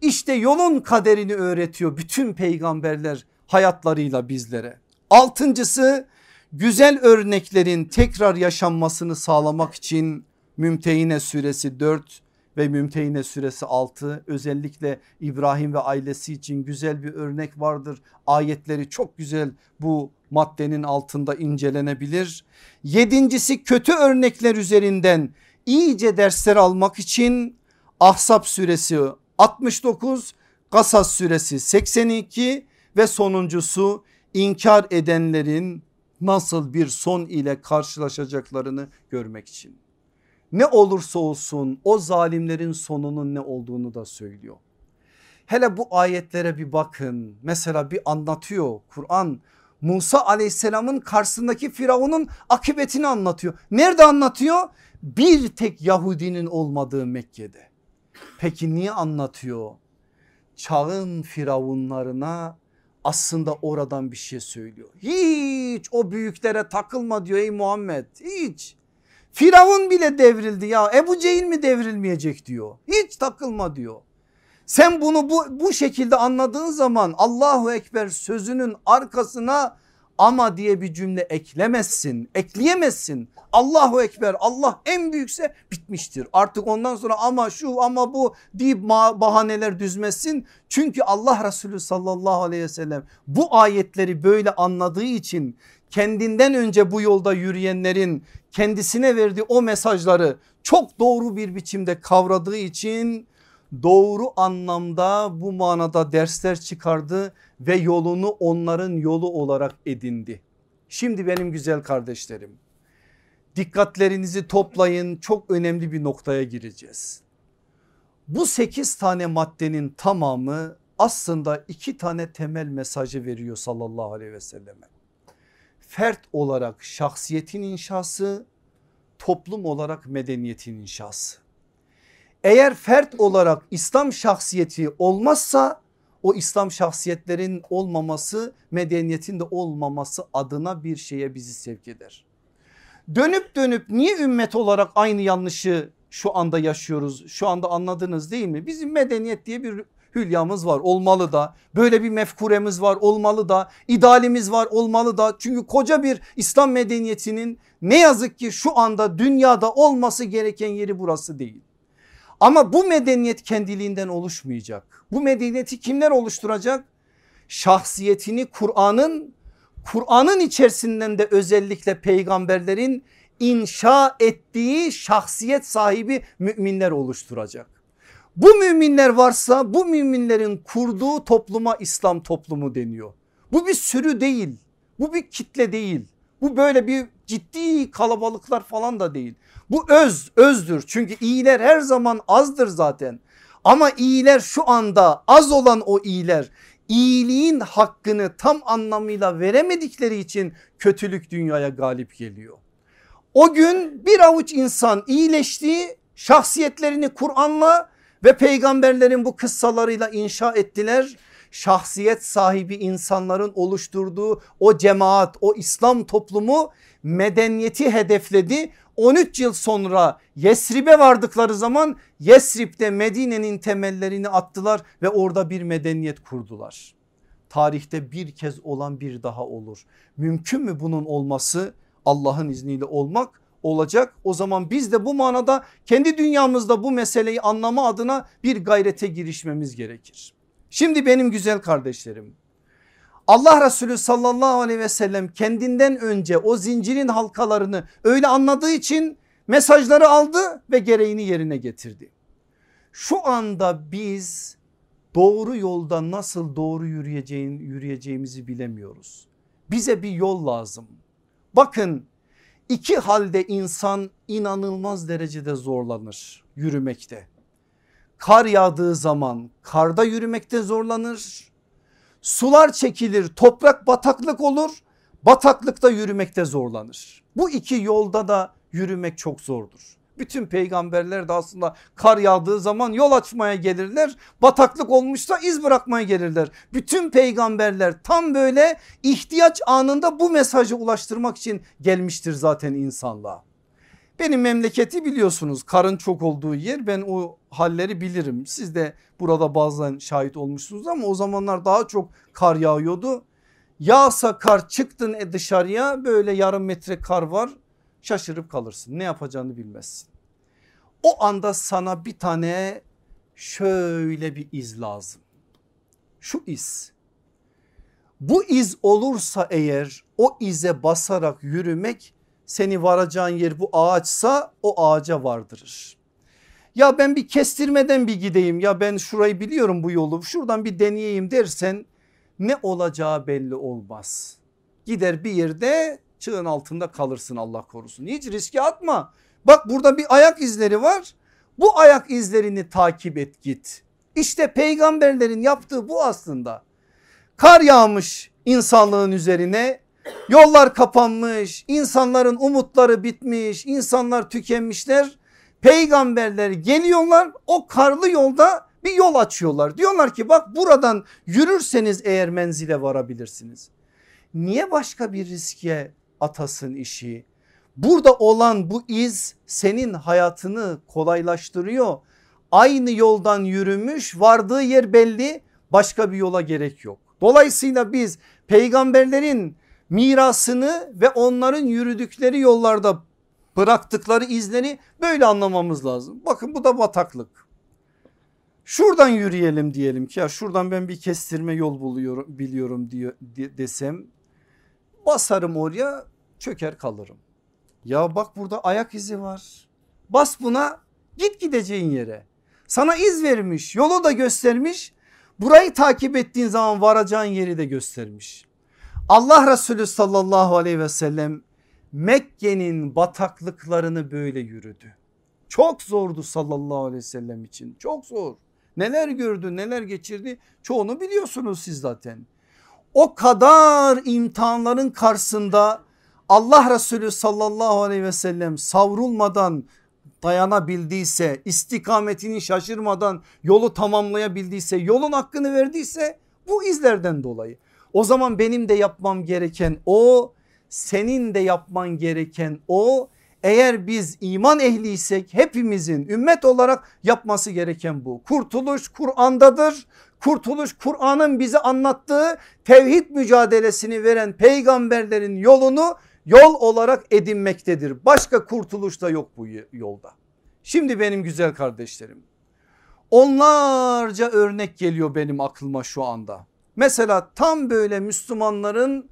İşte yolun kaderini öğretiyor bütün peygamberler hayatlarıyla bizlere. Altıncısı güzel örneklerin tekrar yaşanmasını sağlamak için Mümtehine suresi 4 ve Mümtehine suresi 6 özellikle İbrahim ve ailesi için güzel bir örnek vardır. Ayetleri çok güzel bu maddenin altında incelenebilir. Yedincisi kötü örnekler üzerinden iyice dersler almak için Ahzab suresi 69, Kasas suresi 82 ve sonuncusu inkar edenlerin nasıl bir son ile karşılaşacaklarını görmek için. Ne olursa olsun o zalimlerin sonunun ne olduğunu da söylüyor. Hele bu ayetlere bir bakın. Mesela bir anlatıyor Kur'an Musa aleyhisselamın karşısındaki Firavun'un akıbetini anlatıyor. Nerede anlatıyor? Bir tek Yahudinin olmadığı Mekke'de. Peki niye anlatıyor? Çağın firavunlarına aslında oradan bir şey söylüyor. Hiç o büyüklere takılma diyor ey Muhammed hiç. Firavun bile devrildi ya Ebu Cehil mi devrilmeyecek diyor. Hiç takılma diyor. Sen bunu bu, bu şekilde anladığın zaman Allahu Ekber sözünün arkasına ama diye bir cümle eklemezsin ekleyemezsin. Allahu Ekber Allah en büyükse bitmiştir. Artık ondan sonra ama şu ama bu deyip bahaneler düzmesin. Çünkü Allah Resulü sallallahu aleyhi ve sellem bu ayetleri böyle anladığı için kendinden önce bu yolda yürüyenlerin kendisine verdiği o mesajları çok doğru bir biçimde kavradığı için doğru anlamda bu manada dersler çıkardı ve yolunu onların yolu olarak edindi. Şimdi benim güzel kardeşlerim dikkatlerinizi toplayın çok önemli bir noktaya gireceğiz. Bu sekiz tane maddenin tamamı aslında iki tane temel mesajı veriyor sallallahu aleyhi ve selleme. Fert olarak şahsiyetin inşası, toplum olarak medeniyetin inşası. Eğer fert olarak İslam şahsiyeti olmazsa o İslam şahsiyetlerin olmaması medeniyetin de olmaması adına bir şeye bizi sevk eder. Dönüp dönüp niye ümmet olarak aynı yanlışı şu anda yaşıyoruz şu anda anladınız değil mi? Bizim medeniyet diye bir hülyamız var olmalı da böyle bir mefkuremiz var olmalı da idealimiz var olmalı da çünkü koca bir İslam medeniyetinin ne yazık ki şu anda dünyada olması gereken yeri burası değil. Ama bu medeniyet kendiliğinden oluşmayacak. Bu medeniyeti kimler oluşturacak? Şahsiyetini Kur'an'ın Kur'an'ın içerisinden de özellikle peygamberlerin inşa ettiği şahsiyet sahibi müminler oluşturacak. Bu müminler varsa bu müminlerin kurduğu topluma İslam toplumu deniyor. Bu bir sürü değil. Bu bir kitle değil. Bu böyle bir ciddi kalabalıklar falan da değil. Bu öz özdür çünkü iyiler her zaman azdır zaten. Ama iyiler şu anda az olan o iyiler iyiliğin hakkını tam anlamıyla veremedikleri için kötülük dünyaya galip geliyor. O gün bir avuç insan iyileşti şahsiyetlerini Kur'an'la ve peygamberlerin bu kıssalarıyla inşa ettiler. Şahsiyet sahibi insanların oluşturduğu o cemaat o İslam toplumu medeniyeti hedefledi. 13 yıl sonra Yesrib'e vardıkları zaman Yesrib'de Medine'nin temellerini attılar ve orada bir medeniyet kurdular. Tarihte bir kez olan bir daha olur. Mümkün mü bunun olması? Allah'ın izniyle olmak olacak. O zaman biz de bu manada kendi dünyamızda bu meseleyi anlama adına bir gayrete girişmemiz gerekir. Şimdi benim güzel kardeşlerim Allah Resulü sallallahu aleyhi ve sellem kendinden önce o zincirin halkalarını öyle anladığı için mesajları aldı ve gereğini yerine getirdi. Şu anda biz doğru yolda nasıl doğru yürüyeceğin, yürüyeceğimizi bilemiyoruz. Bize bir yol lazım. Bakın iki halde insan inanılmaz derecede zorlanır yürümekte. Kar yağdığı zaman karda yürümekte zorlanır. Sular çekilir toprak bataklık olur. Bataklıkta yürümekte zorlanır. Bu iki yolda da yürümek çok zordur. Bütün peygamberler de aslında kar yağdığı zaman yol açmaya gelirler. Bataklık olmuşsa iz bırakmaya gelirler. Bütün peygamberler tam böyle ihtiyaç anında bu mesajı ulaştırmak için gelmiştir zaten insanlığa. Benim memleketi biliyorsunuz karın çok olduğu yer ben o halleri bilirim. Siz de burada bazen şahit olmuşsunuz ama o zamanlar daha çok kar yağıyordu. Yağsa kar çıktın e dışarıya böyle yarım metre kar var şaşırıp kalırsın ne yapacağını bilmezsin. O anda sana bir tane şöyle bir iz lazım. Şu iz. Bu iz olursa eğer o ize basarak yürümek seni varacağın yer bu ağaçsa o ağaca vardırır. Ya ben bir kestirmeden bir gideyim ya ben şurayı biliyorum bu yolu şuradan bir deneyeyim dersen ne olacağı belli olmaz. Gider bir yerde çığın altında kalırsın Allah korusun. Hiç riske atma. Bak burada bir ayak izleri var. Bu ayak izlerini takip et git. İşte peygamberlerin yaptığı bu aslında. Kar yağmış insanlığın üzerine Yollar kapanmış, insanların umutları bitmiş, insanlar tükenmişler. Peygamberler geliyorlar o karlı yolda bir yol açıyorlar. Diyorlar ki bak buradan yürürseniz eğer menzile varabilirsiniz. Niye başka bir riske atasın işi? Burada olan bu iz senin hayatını kolaylaştırıyor. Aynı yoldan yürümüş vardığı yer belli başka bir yola gerek yok. Dolayısıyla biz peygamberlerin mirasını ve onların yürüdükleri yollarda bıraktıkları izleri böyle anlamamız lazım. Bakın bu da bataklık. Şuradan yürüyelim diyelim ki ya şuradan ben bir kestirme yol buluyorum biliyorum diyor desem basarım oraya çöker kalırım. Ya bak burada ayak izi var. Bas buna git gideceğin yere. Sana iz vermiş yolu da göstermiş. Burayı takip ettiğin zaman varacağın yeri de göstermiş. Allah Resulü sallallahu aleyhi ve sellem Mekke'nin bataklıklarını böyle yürüdü. Çok zordu sallallahu aleyhi ve sellem için çok zor. Neler gördü neler geçirdi çoğunu biliyorsunuz siz zaten. O kadar imtihanların karşısında Allah Resulü sallallahu aleyhi ve sellem savrulmadan dayanabildiyse istikametini şaşırmadan yolu tamamlayabildiyse yolun hakkını verdiyse bu izlerden dolayı. O zaman benim de yapmam gereken o senin de yapman gereken o eğer biz iman ehliysek hepimizin ümmet olarak yapması gereken bu. Kurtuluş Kur'an'dadır. Kurtuluş Kur'an'ın bize anlattığı tevhid mücadelesini veren peygamberlerin yolunu yol olarak edinmektedir. Başka kurtuluş da yok bu yolda. Şimdi benim güzel kardeşlerim onlarca örnek geliyor benim aklıma şu anda. Mesela tam böyle Müslümanların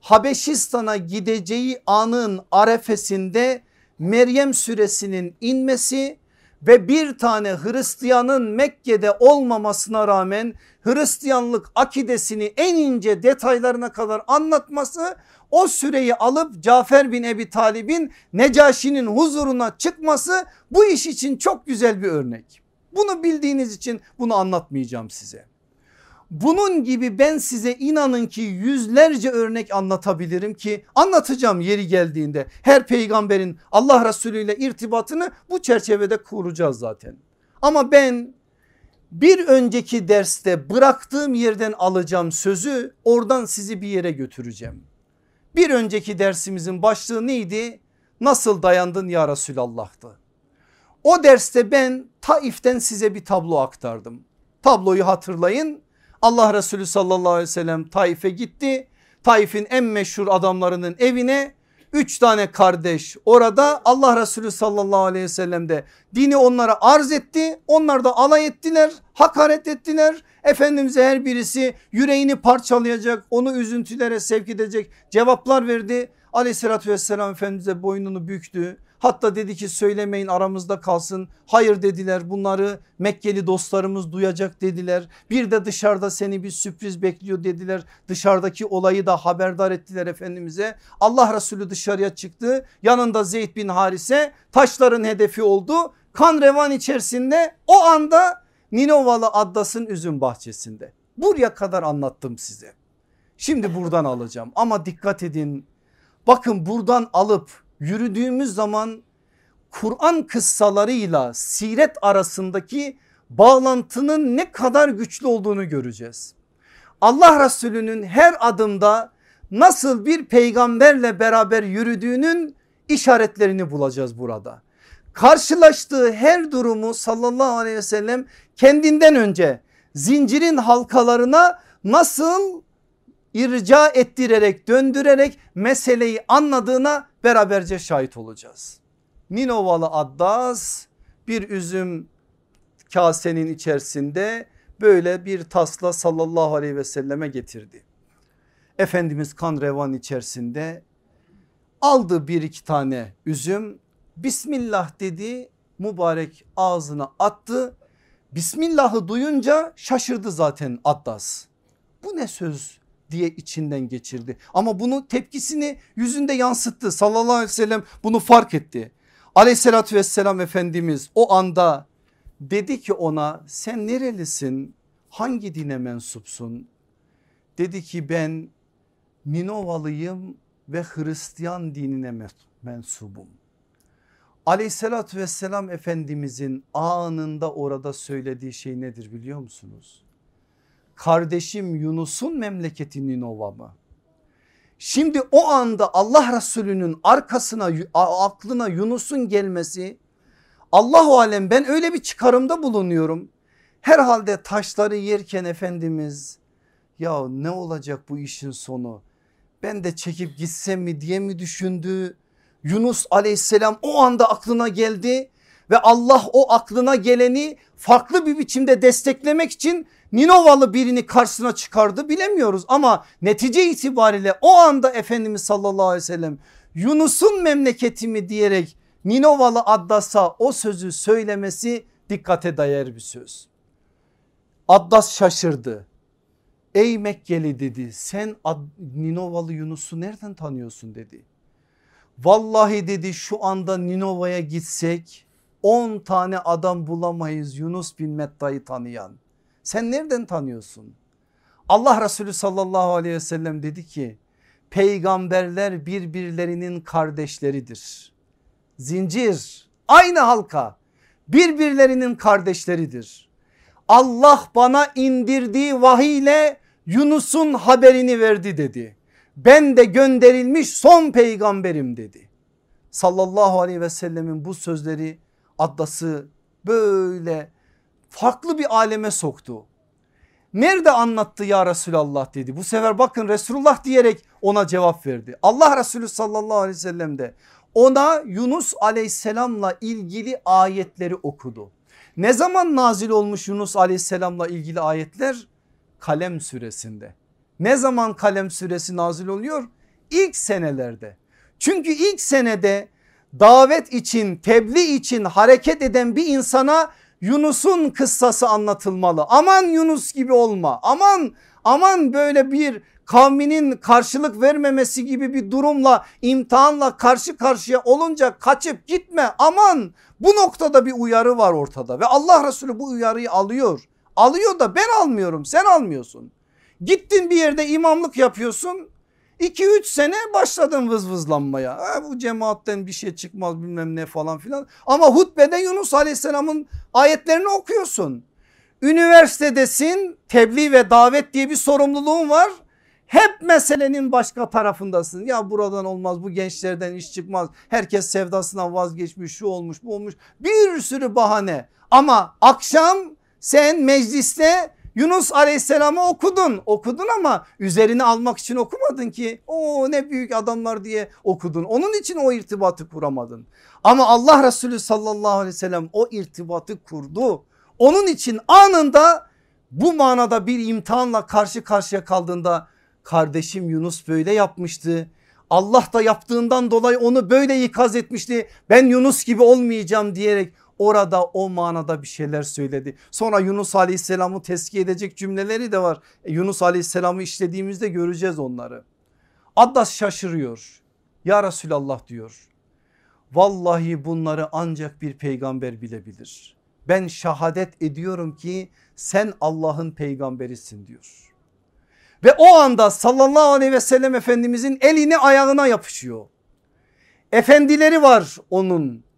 Habeşistan'a gideceği anın arefesinde Meryem suresinin inmesi ve bir tane Hristiyanın Mekke'de olmamasına rağmen Hristiyanlık akidesini en ince detaylarına kadar anlatması o süreyi alıp Cafer bin Ebi Talib'in Necaşi'nin huzuruna çıkması bu iş için çok güzel bir örnek. Bunu bildiğiniz için bunu anlatmayacağım size. Bunun gibi ben size inanın ki yüzlerce örnek anlatabilirim ki anlatacağım yeri geldiğinde. Her peygamberin Allah Resulü ile irtibatını bu çerçevede kuracağız zaten. Ama ben bir önceki derste bıraktığım yerden alacağım sözü oradan sizi bir yere götüreceğim. Bir önceki dersimizin başlığı neydi? Nasıl dayandın ya Resulallah'tı. O derste ben Taif'ten size bir tablo aktardım. Tabloyu hatırlayın Allah Resulü sallallahu aleyhi ve sellem Taif'e gitti. Taif'in en meşhur adamlarının evine üç tane kardeş orada Allah Resulü sallallahu aleyhi ve sellem de dini onlara arz etti. Onlar da alay ettiler hakaret ettiler. Efendimiz'e her birisi yüreğini parçalayacak onu üzüntülere sevk edecek cevaplar verdi. Aleyhissalatü vesselam Efendimiz'e boynunu büktü. Hatta dedi ki söylemeyin aramızda kalsın. Hayır dediler bunları Mekkeli dostlarımız duyacak dediler. Bir de dışarıda seni bir sürpriz bekliyor dediler. Dışarıdaki olayı da haberdar ettiler Efendimiz'e. Allah Resulü dışarıya çıktı. Yanında Zeyd bin Harise taşların hedefi oldu. Kan revan içerisinde o anda Ninovalı Addas'ın üzüm bahçesinde. Buraya kadar anlattım size. Şimdi buradan alacağım ama dikkat edin. Bakın buradan alıp yürüdüğümüz zaman Kur'an kıssalarıyla siret arasındaki bağlantının ne kadar güçlü olduğunu göreceğiz. Allah Resulü'nün her adımda nasıl bir peygamberle beraber yürüdüğünün işaretlerini bulacağız burada. Karşılaştığı her durumu sallallahu aleyhi ve sellem kendinden önce zincirin halkalarına nasıl irca ettirerek döndürerek meseleyi anladığına beraberce şahit olacağız. Ninovalı Addas bir üzüm kasenin içerisinde böyle bir tasla sallallahu aleyhi ve selleme getirdi. Efendimiz kan revan içerisinde aldı bir iki tane üzüm Bismillah dedi mübarek ağzına attı. Bismillah'ı duyunca şaşırdı zaten Addas. Bu ne söz diye içinden geçirdi. Ama bunu tepkisini yüzünde yansıttı. Sallallahu aleyhi ve sellem bunu fark etti. Aleyhissalatü vesselam Efendimiz o anda dedi ki ona sen nerelisin? Hangi dine mensupsun? Dedi ki ben Ninovalıyım ve Hristiyan dinine mensubum. Aleyhissalatü vesselam Efendimizin anında orada söylediği şey nedir biliyor musunuz? Kardeşim Yunus'un memleketi Ninova mı? Şimdi o anda Allah Resulü'nün arkasına aklına Yunus'un gelmesi Allahu alem ben öyle bir çıkarımda bulunuyorum. Herhalde taşları yerken Efendimiz ya ne olacak bu işin sonu ben de çekip gitsem mi diye mi düşündü Yunus aleyhisselam o anda aklına geldi ve Allah o aklına geleni farklı bir biçimde desteklemek için Ninovalı birini karşısına çıkardı bilemiyoruz ama netice itibariyle o anda Efendimiz sallallahu aleyhi ve sellem Yunus'un memleketi mi diyerek Ninovalı Addas'a o sözü söylemesi dikkate değer bir söz. Addas şaşırdı. Ey Mekkeli dedi sen Ninovalı Yunus'u nereden tanıyorsun dedi. Vallahi dedi şu anda Ninova'ya gitsek 10 tane adam bulamayız Yunus bin Metta'yı tanıyan. Sen nereden tanıyorsun? Allah Resulü sallallahu aleyhi ve sellem dedi ki peygamberler birbirlerinin kardeşleridir. Zincir aynı halka birbirlerinin kardeşleridir. Allah bana indirdiği vahiyle Yunus'un haberini verdi dedi ben de gönderilmiş son peygamberim dedi. Sallallahu aleyhi ve sellemin bu sözleri Addas'ı böyle farklı bir aleme soktu. Nerede anlattı ya Resulallah dedi. Bu sefer bakın Resulullah diyerek ona cevap verdi. Allah Resulü sallallahu aleyhi ve sellem de ona Yunus aleyhisselamla ilgili ayetleri okudu. Ne zaman nazil olmuş Yunus aleyhisselamla ilgili ayetler? Kalem süresinde. Ne zaman kalem süresi nazil oluyor? İlk senelerde. Çünkü ilk senede davet için tebliğ için hareket eden bir insana Yunus'un kıssası anlatılmalı. Aman Yunus gibi olma aman aman böyle bir kavminin karşılık vermemesi gibi bir durumla imtihanla karşı karşıya olunca kaçıp gitme aman bu noktada bir uyarı var ortada ve Allah Resulü bu uyarıyı alıyor. Alıyor da ben almıyorum sen almıyorsun. Gittin bir yerde imamlık yapıyorsun 2-3 sene başladın vızvızlanmaya. Ha, bu cemaatten bir şey çıkmaz bilmem ne falan filan. Ama hutbede Yunus aleyhisselamın ayetlerini okuyorsun. Üniversitedesin tebliğ ve davet diye bir sorumluluğun var. Hep meselenin başka tarafındasın. Ya buradan olmaz bu gençlerden iş çıkmaz. Herkes sevdasından vazgeçmiş şu olmuş bu olmuş. Bir sürü bahane. Ama akşam sen mecliste Yunus aleyhisselamı okudun. Okudun ama üzerine almak için okumadın ki. O ne büyük adamlar diye okudun. Onun için o irtibatı kuramadın. Ama Allah Resulü sallallahu aleyhi ve sellem o irtibatı kurdu. Onun için anında bu manada bir imtihanla karşı karşıya kaldığında kardeşim Yunus böyle yapmıştı. Allah da yaptığından dolayı onu böyle ikaz etmişti. Ben Yunus gibi olmayacağım diyerek orada o manada bir şeyler söyledi. Sonra Yunus aleyhisselamı tezkiye edecek cümleleri de var. E, Yunus aleyhisselamı işlediğimizde göreceğiz onları. Addas şaşırıyor. Ya Resulallah diyor. Vallahi bunları ancak bir peygamber bilebilir. Ben şahadet ediyorum ki sen Allah'ın peygamberisin diyor. Ve o anda sallallahu aleyhi ve sellem efendimizin elini ayağına yapışıyor. Efendileri var onun.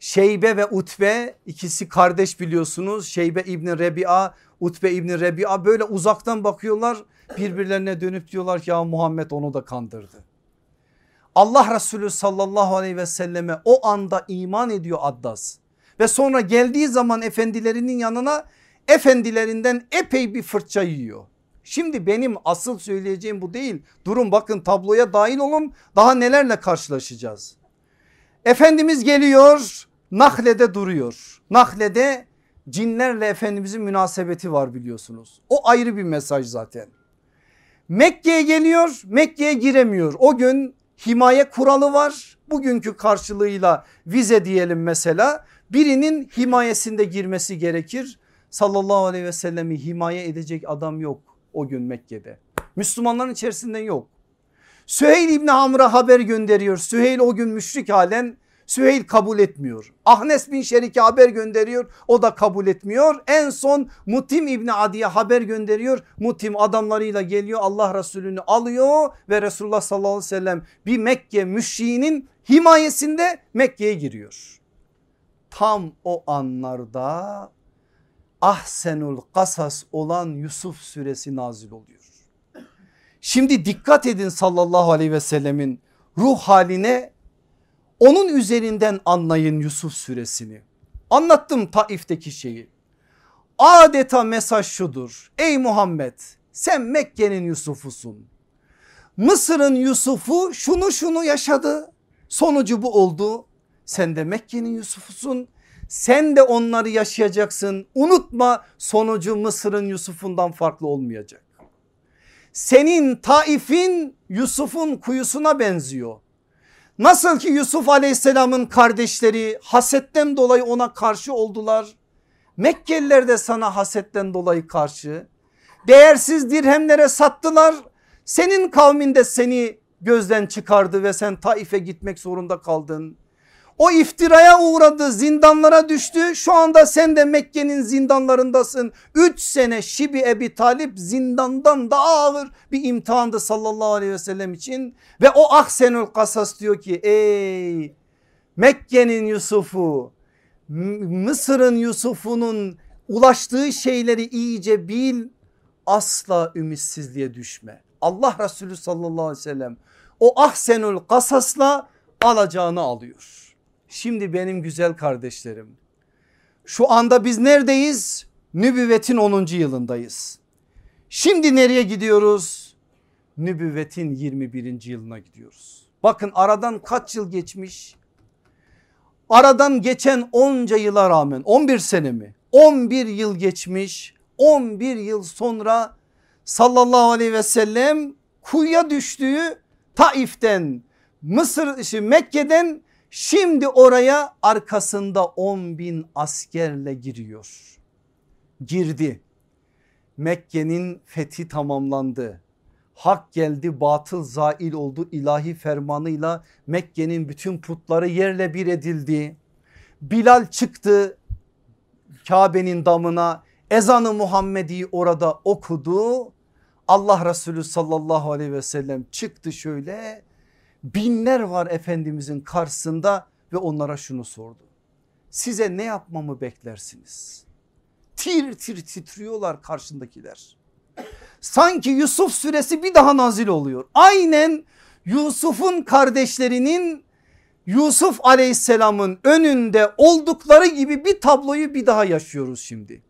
Şeybe ve Utbe ikisi kardeş biliyorsunuz. Şeybe İbni Rebi'a, Utbe İbni Rebi'a böyle uzaktan bakıyorlar. Birbirlerine dönüp diyorlar ki ya Muhammed onu da kandırdı. Allah Resulü sallallahu aleyhi ve selleme o anda iman ediyor Addas. Ve sonra geldiği zaman efendilerinin yanına efendilerinden epey bir fırça yiyor. Şimdi benim asıl söyleyeceğim bu değil. Durun bakın tabloya dahil olun daha nelerle karşılaşacağız. Efendimiz geliyor Nahle'de duruyor. Nahle'de cinlerle Efendimizin münasebeti var biliyorsunuz. O ayrı bir mesaj zaten. Mekke'ye geliyor Mekke'ye giremiyor. O gün himaye kuralı var. Bugünkü karşılığıyla vize diyelim mesela birinin himayesinde girmesi gerekir. Sallallahu aleyhi ve sellemi himaye edecek adam yok o gün Mekke'de. Müslümanların içerisinden yok. Süheyl İbni Amr'a haber gönderiyor. Süheyl o gün müşrik halen Süheyl kabul etmiyor. Ahnes bin Şerik'e haber gönderiyor o da kabul etmiyor. En son Mutim İbni Adi'ye haber gönderiyor. Mutim adamlarıyla geliyor Allah Resulü'nü alıyor ve Resulullah sallallahu aleyhi ve sellem bir Mekke müşriğinin himayesinde Mekke'ye giriyor. Tam o anlarda Ahsenul Kasas olan Yusuf suresi nazil oluyor. Şimdi dikkat edin sallallahu aleyhi ve sellemin ruh haline onun üzerinden anlayın Yusuf suresini. Anlattım Taif'teki şeyi. Adeta mesaj şudur. Ey Muhammed sen Mekke'nin Yusuf'usun. Mısır'ın Yusuf'u şunu şunu yaşadı. Sonucu bu oldu. Sen de Mekke'nin Yusuf'usun. Sen de onları yaşayacaksın. Unutma sonucu Mısır'ın Yusuf'undan farklı olmayacak. Senin Taif'in Yusuf'un kuyusuna benziyor. Nasıl ki Yusuf aleyhisselamın kardeşleri hasetten dolayı ona karşı oldular. Mekkeliler de sana hasetten dolayı karşı. Değersiz dirhemlere sattılar. Senin kavminde seni gözden çıkardı ve sen Taif'e gitmek zorunda kaldın. O iftiraya uğradı zindanlara düştü şu anda sen de Mekke'nin zindanlarındasın. 3 sene Şibi Ebi Talip zindandan daha ağır bir imtihandı sallallahu aleyhi ve sellem için. Ve o Ahsenül Kasas diyor ki ey Mekke'nin Yusuf'u Mısır'ın Yusuf'unun ulaştığı şeyleri iyice bil asla ümitsizliğe düşme. Allah Resulü sallallahu aleyhi ve sellem o Ahsenül Kasas'la alacağını alıyor. Şimdi benim güzel kardeşlerim şu anda biz neredeyiz? Nübüvvetin 10. yılındayız. Şimdi nereye gidiyoruz? Nübüvvetin 21. yılına gidiyoruz. Bakın aradan kaç yıl geçmiş? Aradan geçen onca yıla rağmen 11 sene mi? 11 yıl geçmiş 11 yıl sonra sallallahu aleyhi ve sellem kuyuya düştüğü Taif'ten Mısır Mekke'den Şimdi oraya arkasında 10 bin askerle giriyor. Girdi. Mekke'nin fethi tamamlandı. Hak geldi batıl zail oldu ilahi fermanıyla Mekke'nin bütün putları yerle bir edildi. Bilal çıktı Kabe'nin damına ezanı Muhammedi orada okudu. Allah Resulü sallallahu aleyhi ve sellem çıktı şöyle binler var Efendimizin karşısında ve onlara şunu sordu. Size ne yapmamı beklersiniz? Tir tir titriyorlar karşındakiler. Sanki Yusuf suresi bir daha nazil oluyor. Aynen Yusuf'un kardeşlerinin Yusuf aleyhisselamın önünde oldukları gibi bir tabloyu bir daha yaşıyoruz şimdi.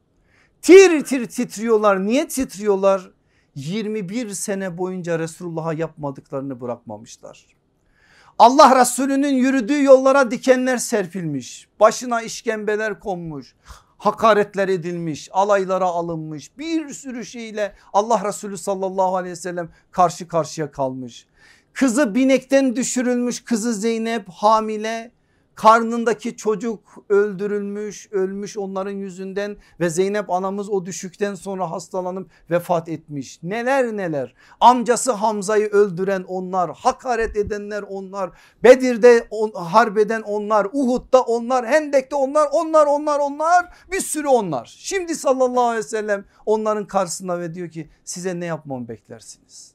Tir tir titriyorlar. Niye titriyorlar? 21 sene boyunca Resulullah'a yapmadıklarını bırakmamışlar. Allah Resulü'nün yürüdüğü yollara dikenler serpilmiş. Başına işkembeler konmuş. Hakaretler edilmiş, alaylara alınmış bir sürü şeyle Allah Resulü sallallahu aleyhi ve sellem karşı karşıya kalmış. Kızı binekten düşürülmüş kızı Zeynep hamile karnındaki çocuk öldürülmüş ölmüş onların yüzünden ve Zeynep anamız o düşükten sonra hastalanıp vefat etmiş. Neler neler. Amcası Hamza'yı öldüren onlar hakaret edenler onlar Bedir'de on, harbeden onlar Uhud'da onlar Hendek'te onlar onlar onlar onlar bir sürü onlar. Şimdi sallallahu aleyhi ve sellem onların karşısında ve diyor ki size ne yapmamı beklersiniz?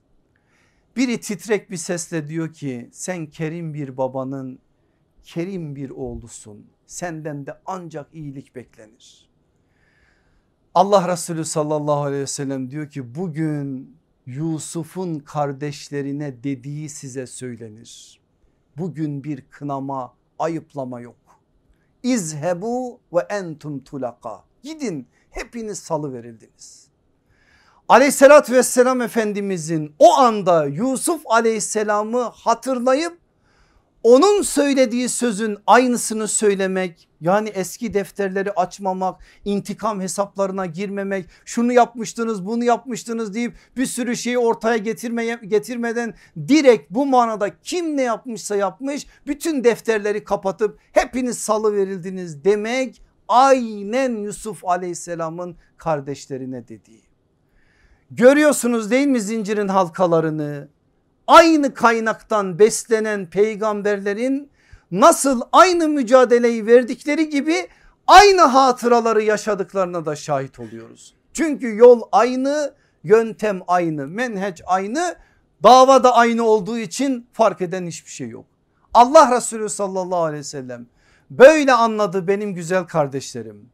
Biri titrek bir sesle diyor ki sen kerim bir babanın kerim bir oğlusun. Senden de ancak iyilik beklenir. Allah Resulü sallallahu aleyhi ve sellem diyor ki bugün Yusuf'un kardeşlerine dediği size söylenir. Bugün bir kınama ayıplama yok. İzhebu ve entum tulaka. Gidin hepiniz salı verildiniz. Aleyhissalatü vesselam Efendimizin o anda Yusuf aleyhisselamı hatırlayıp onun söylediği sözün aynısını söylemek yani eski defterleri açmamak intikam hesaplarına girmemek şunu yapmıştınız bunu yapmıştınız deyip bir sürü şeyi ortaya getirmeye, getirmeden direkt bu manada kim ne yapmışsa yapmış bütün defterleri kapatıp hepiniz salı verildiniz demek aynen Yusuf aleyhisselamın kardeşlerine dediği. Görüyorsunuz değil mi zincirin halkalarını aynı kaynaktan beslenen peygamberlerin nasıl aynı mücadeleyi verdikleri gibi aynı hatıraları yaşadıklarına da şahit oluyoruz. Çünkü yol aynı, yöntem aynı, menheç aynı, dava da aynı olduğu için fark eden hiçbir şey yok. Allah Resulü sallallahu aleyhi ve sellem böyle anladı benim güzel kardeşlerim.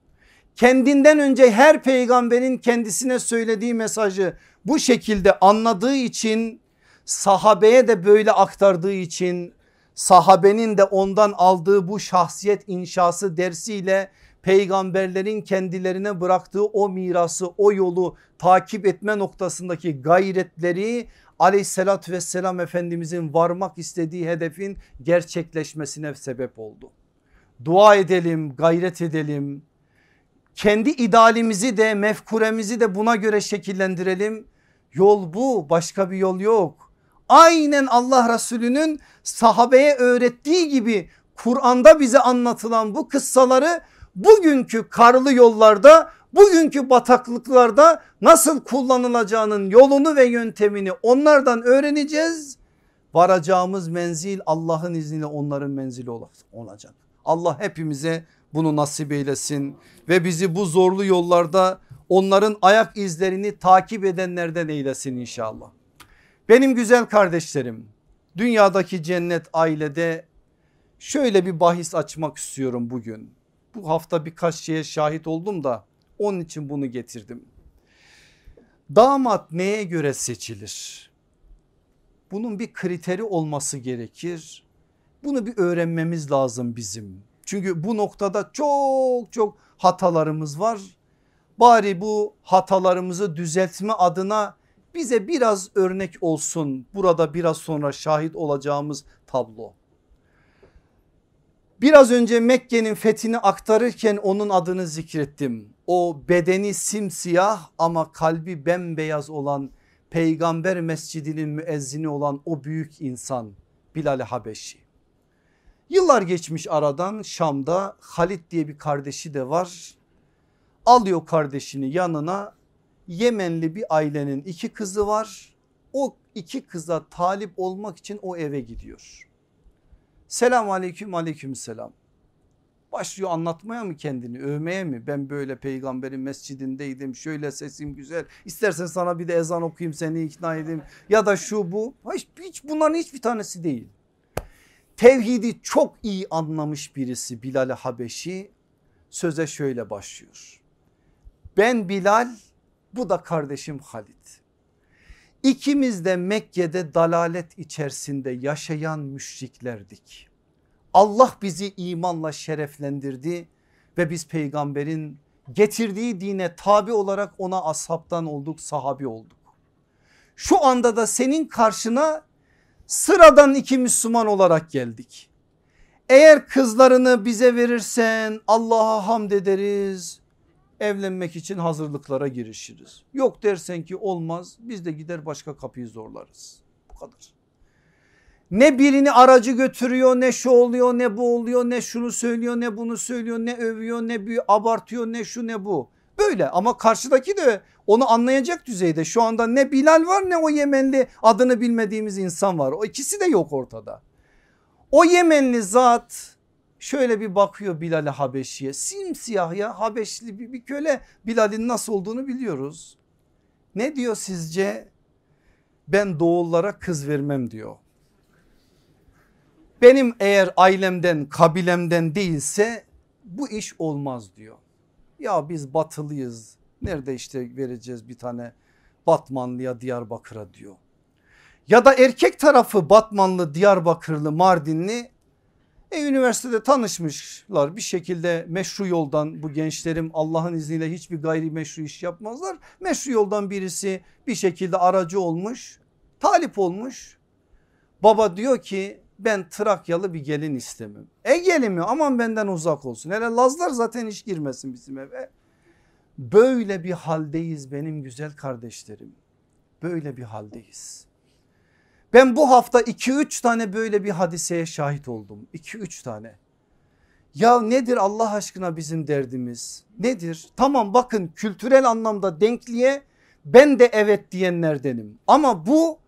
Kendinden önce her peygamberin kendisine söylediği mesajı bu şekilde anladığı için sahabeye de böyle aktardığı için sahabenin de ondan aldığı bu şahsiyet inşası dersiyle peygamberlerin kendilerine bıraktığı o mirası o yolu takip etme noktasındaki gayretleri aleyhissalatü vesselam efendimizin varmak istediği hedefin gerçekleşmesine sebep oldu. Dua edelim gayret edelim kendi idealimizi de mefkuremizi de buna göre şekillendirelim. Yol bu başka bir yol yok aynen Allah Resulü'nün sahabeye öğrettiği gibi Kur'an'da bize anlatılan bu kıssaları bugünkü karlı yollarda bugünkü bataklıklarda nasıl kullanılacağının yolunu ve yöntemini onlardan öğreneceğiz. Varacağımız menzil Allah'ın izniyle onların menzili olacak. Allah hepimize bunu nasip eylesin ve bizi bu zorlu yollarda onların ayak izlerini takip edenlerden eylesin inşallah. Benim güzel kardeşlerim dünyadaki cennet ailede şöyle bir bahis açmak istiyorum bugün. Bu hafta birkaç şeye şahit oldum da onun için bunu getirdim. Damat neye göre seçilir? Bunun bir kriteri olması gerekir. Bunu bir öğrenmemiz lazım bizim. Çünkü bu noktada çok çok hatalarımız var. Bari bu hatalarımızı düzeltme adına bize biraz örnek olsun burada biraz sonra şahit olacağımız tablo. Biraz önce Mekke'nin fethini aktarırken onun adını zikrettim. O bedeni simsiyah ama kalbi bembeyaz olan peygamber mescidinin müezzini olan o büyük insan Bilal Habeşi. Yıllar geçmiş aradan Şam'da Halit diye bir kardeşi de var. Alıyor kardeşini yanına Yemenli bir ailenin iki kızı var. O iki kıza talip olmak için o eve gidiyor. Selam aleyküm aleyküm selam. Başlıyor anlatmaya mı kendini övmeye mi ben böyle peygamberin mescidindeydim şöyle sesim güzel istersen sana bir de ezan okuyayım seni ikna edeyim ya da şu bu hiç, hiç bunların hiçbir tanesi değil. Tevhidi çok iyi anlamış birisi Bilal Habeşi söze şöyle başlıyor. Ben Bilal bu da kardeşim Halit. İkimiz de Mekke'de dalalet içerisinde yaşayan müşriklerdik. Allah bizi imanla şereflendirdi ve biz peygamberin getirdiği dine tabi olarak ona ashabtan olduk sahabi olduk. Şu anda da senin karşına sıradan iki Müslüman olarak geldik. Eğer kızlarını bize verirsen Allah'a hamd ederiz evlenmek için hazırlıklara girişiriz. Yok dersen ki olmaz biz de gider başka kapıyı zorlarız. Bu kadar. Ne birini aracı götürüyor ne şu oluyor ne bu oluyor ne şunu söylüyor ne bunu söylüyor ne övüyor ne bir abartıyor ne şu ne bu. Böyle ama karşıdaki de onu anlayacak düzeyde şu anda ne Bilal var ne o Yemenli adını bilmediğimiz insan var. O ikisi de yok ortada. O Yemenli zat şöyle bir bakıyor Bilal'e Habeşi'ye simsiyah ya Habeşli bir, bir köle Bilal'in nasıl olduğunu biliyoruz. Ne diyor sizce? Ben doğullara kız vermem diyor. Benim eğer ailemden kabilemden değilse bu iş olmaz diyor. Ya biz batılıyız nerede işte vereceğiz bir tane Batmanlıya Diyarbakır'a diyor. Ya da erkek tarafı Batmanlı Diyarbakırlı Mardinli e, üniversitede tanışmışlar bir şekilde meşru yoldan bu gençlerim Allah'ın izniyle hiçbir gayri meşru iş yapmazlar. Meşru yoldan birisi bir şekilde aracı olmuş talip olmuş. Baba diyor ki ben Trakyalı bir gelin istemem. Egeli mi aman benden uzak olsun. Hele Lazlar zaten hiç girmesin bizim eve. Böyle bir haldeyiz benim güzel kardeşlerim. Böyle bir haldeyiz. Ben bu hafta 2-3 tane böyle bir hadiseye şahit oldum. 2-3 tane. Ya nedir Allah aşkına bizim derdimiz? Nedir? Tamam bakın kültürel anlamda denkliğe ben de evet diyenlerdenim. Ama bu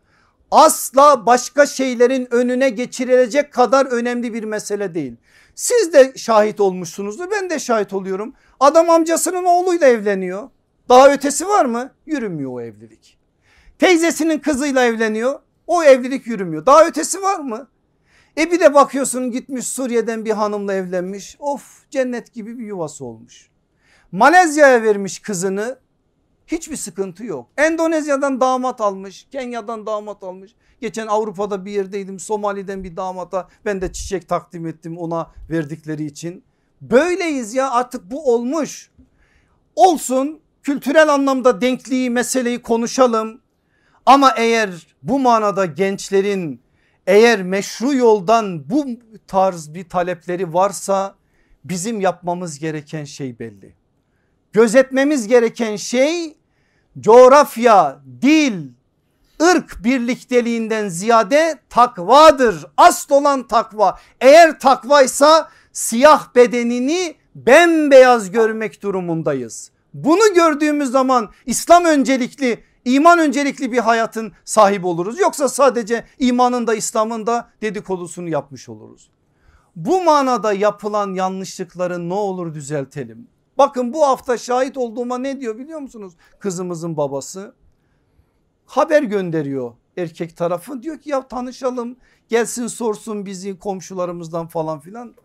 asla başka şeylerin önüne geçirilecek kadar önemli bir mesele değil. Siz de şahit olmuşsunuzdur ben de şahit oluyorum. Adam amcasının oğluyla evleniyor. Daha ötesi var mı? Yürümüyor o evlilik. Teyzesinin kızıyla evleniyor. O evlilik yürümüyor. Daha ötesi var mı? E bir de bakıyorsun gitmiş Suriye'den bir hanımla evlenmiş. Of cennet gibi bir yuvası olmuş. Malezya'ya vermiş kızını. Hiçbir sıkıntı yok. Endonezya'dan damat almış. Kenya'dan damat almış. Geçen Avrupa'da bir yerdeydim. Somali'den bir damata ben de çiçek takdim ettim ona verdikleri için. Böyleyiz ya artık bu olmuş. Olsun kültürel anlamda denkliği meseleyi konuşalım. Ama eğer bu manada gençlerin eğer meşru yoldan bu tarz bir talepleri varsa bizim yapmamız gereken şey belli. Gözetmemiz gereken şey coğrafya, dil, ırk birlikteliğinden ziyade takvadır. Asıl olan takva. Eğer takvaysa siyah bedenini bembeyaz görmek durumundayız. Bunu gördüğümüz zaman İslam öncelikli iman öncelikli bir hayatın sahibi oluruz. Yoksa sadece imanın da İslam'ın da dedikodusunu yapmış oluruz. Bu manada yapılan yanlışlıkları ne olur düzeltelim. Bakın bu hafta şahit olduğuma ne diyor biliyor musunuz? Kızımızın babası haber gönderiyor erkek tarafı diyor ki ya tanışalım gelsin sorsun bizi komşularımızdan falan filan.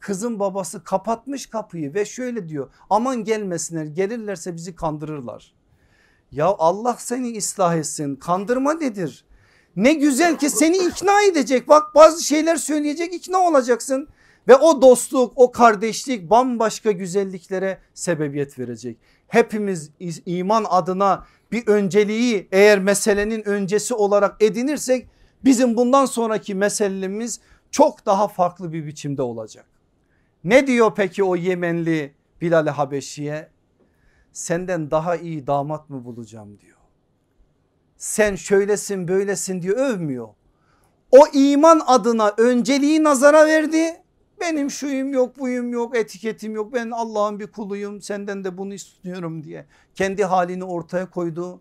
Kızın babası kapatmış kapıyı ve şöyle diyor aman gelmesinler gelirlerse bizi kandırırlar. Ya Allah seni ıslah etsin kandırma nedir? Ne güzel ki seni ikna edecek bak bazı şeyler söyleyecek ikna olacaksın. Ve o dostluk o kardeşlik bambaşka güzelliklere sebebiyet verecek. Hepimiz iman adına bir önceliği eğer meselenin öncesi olarak edinirsek bizim bundan sonraki meselemiz çok daha farklı bir biçimde olacak. Ne diyor peki o Yemenli Bilal-i Habeşi'ye? Senden daha iyi damat mı bulacağım diyor. Sen şöylesin böylesin diyor övmüyor. O iman adına önceliği nazara verdi benim şuyum yok buyum yok etiketim yok ben Allah'ın bir kuluyum senden de bunu istiyorum diye kendi halini ortaya koydu.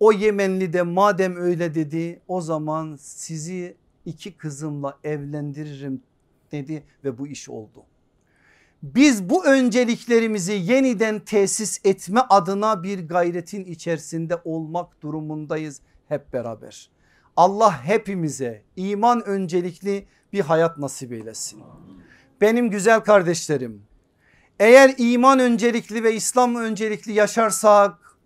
O Yemenli de madem öyle dedi o zaman sizi iki kızımla evlendiririm dedi ve bu iş oldu. Biz bu önceliklerimizi yeniden tesis etme adına bir gayretin içerisinde olmak durumundayız hep beraber. Allah hepimize iman öncelikli bir hayat nasip eylesin. Benim güzel kardeşlerim eğer iman öncelikli ve İslam öncelikli yaşarsak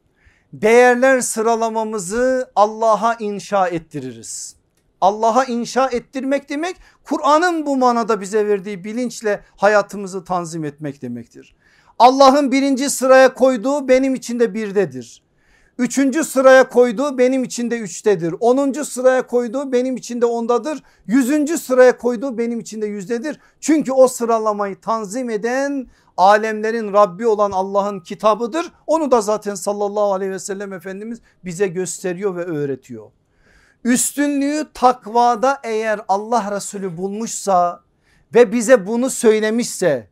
değerler sıralamamızı Allah'a inşa ettiririz. Allah'a inşa ettirmek demek Kur'an'ın bu manada bize verdiği bilinçle hayatımızı tanzim etmek demektir. Allah'ın birinci sıraya koyduğu benim için de birdedir. Üçüncü sıraya koyduğu benim içinde üçtedir. Onuncu sıraya koyduğu benim içinde ondadır. Yüzüncü sıraya koyduğu benim içinde yüzdedir. Çünkü o sıralamayı tanzim eden alemlerin Rabbi olan Allah'ın kitabıdır. Onu da zaten sallallahu aleyhi ve sellem Efendimiz bize gösteriyor ve öğretiyor. Üstünlüğü takvada eğer Allah Resulü bulmuşsa ve bize bunu söylemişse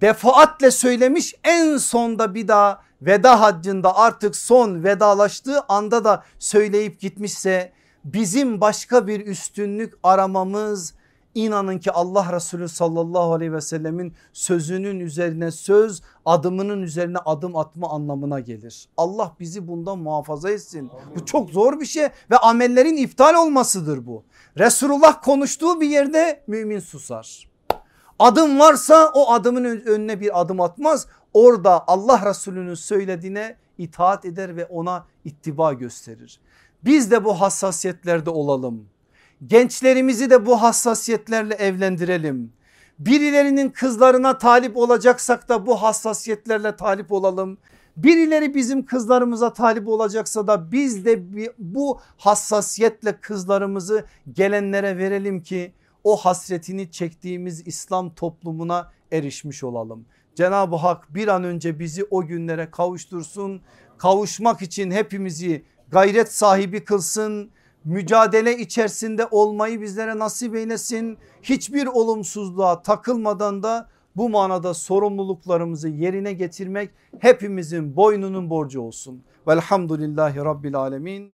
defaatle söylemiş en sonda bir daha veda haccında artık son vedalaştığı anda da söyleyip gitmişse bizim başka bir üstünlük aramamız inanın ki Allah Resulü sallallahu aleyhi ve sellemin sözünün üzerine söz adımının üzerine adım atma anlamına gelir. Allah bizi bundan muhafaza etsin. Bu çok zor bir şey ve amellerin iptal olmasıdır bu. Resulullah konuştuğu bir yerde mümin susar. Adım varsa o adımın önüne bir adım atmaz. Orada Allah Resulü'nün söylediğine itaat eder ve ona ittiba gösterir. Biz de bu hassasiyetlerde olalım. Gençlerimizi de bu hassasiyetlerle evlendirelim. Birilerinin kızlarına talip olacaksak da bu hassasiyetlerle talip olalım. Birileri bizim kızlarımıza talip olacaksa da biz de bu hassasiyetle kızlarımızı gelenlere verelim ki o hasretini çektiğimiz İslam toplumuna erişmiş olalım. Cenab-ı Hak bir an önce bizi o günlere kavuştursun. Kavuşmak için hepimizi gayret sahibi kılsın. Mücadele içerisinde olmayı bizlere nasip eylesin. Hiçbir olumsuzluğa takılmadan da bu manada sorumluluklarımızı yerine getirmek hepimizin boynunun borcu olsun. Velhamdülillahi Rabbil Alemin.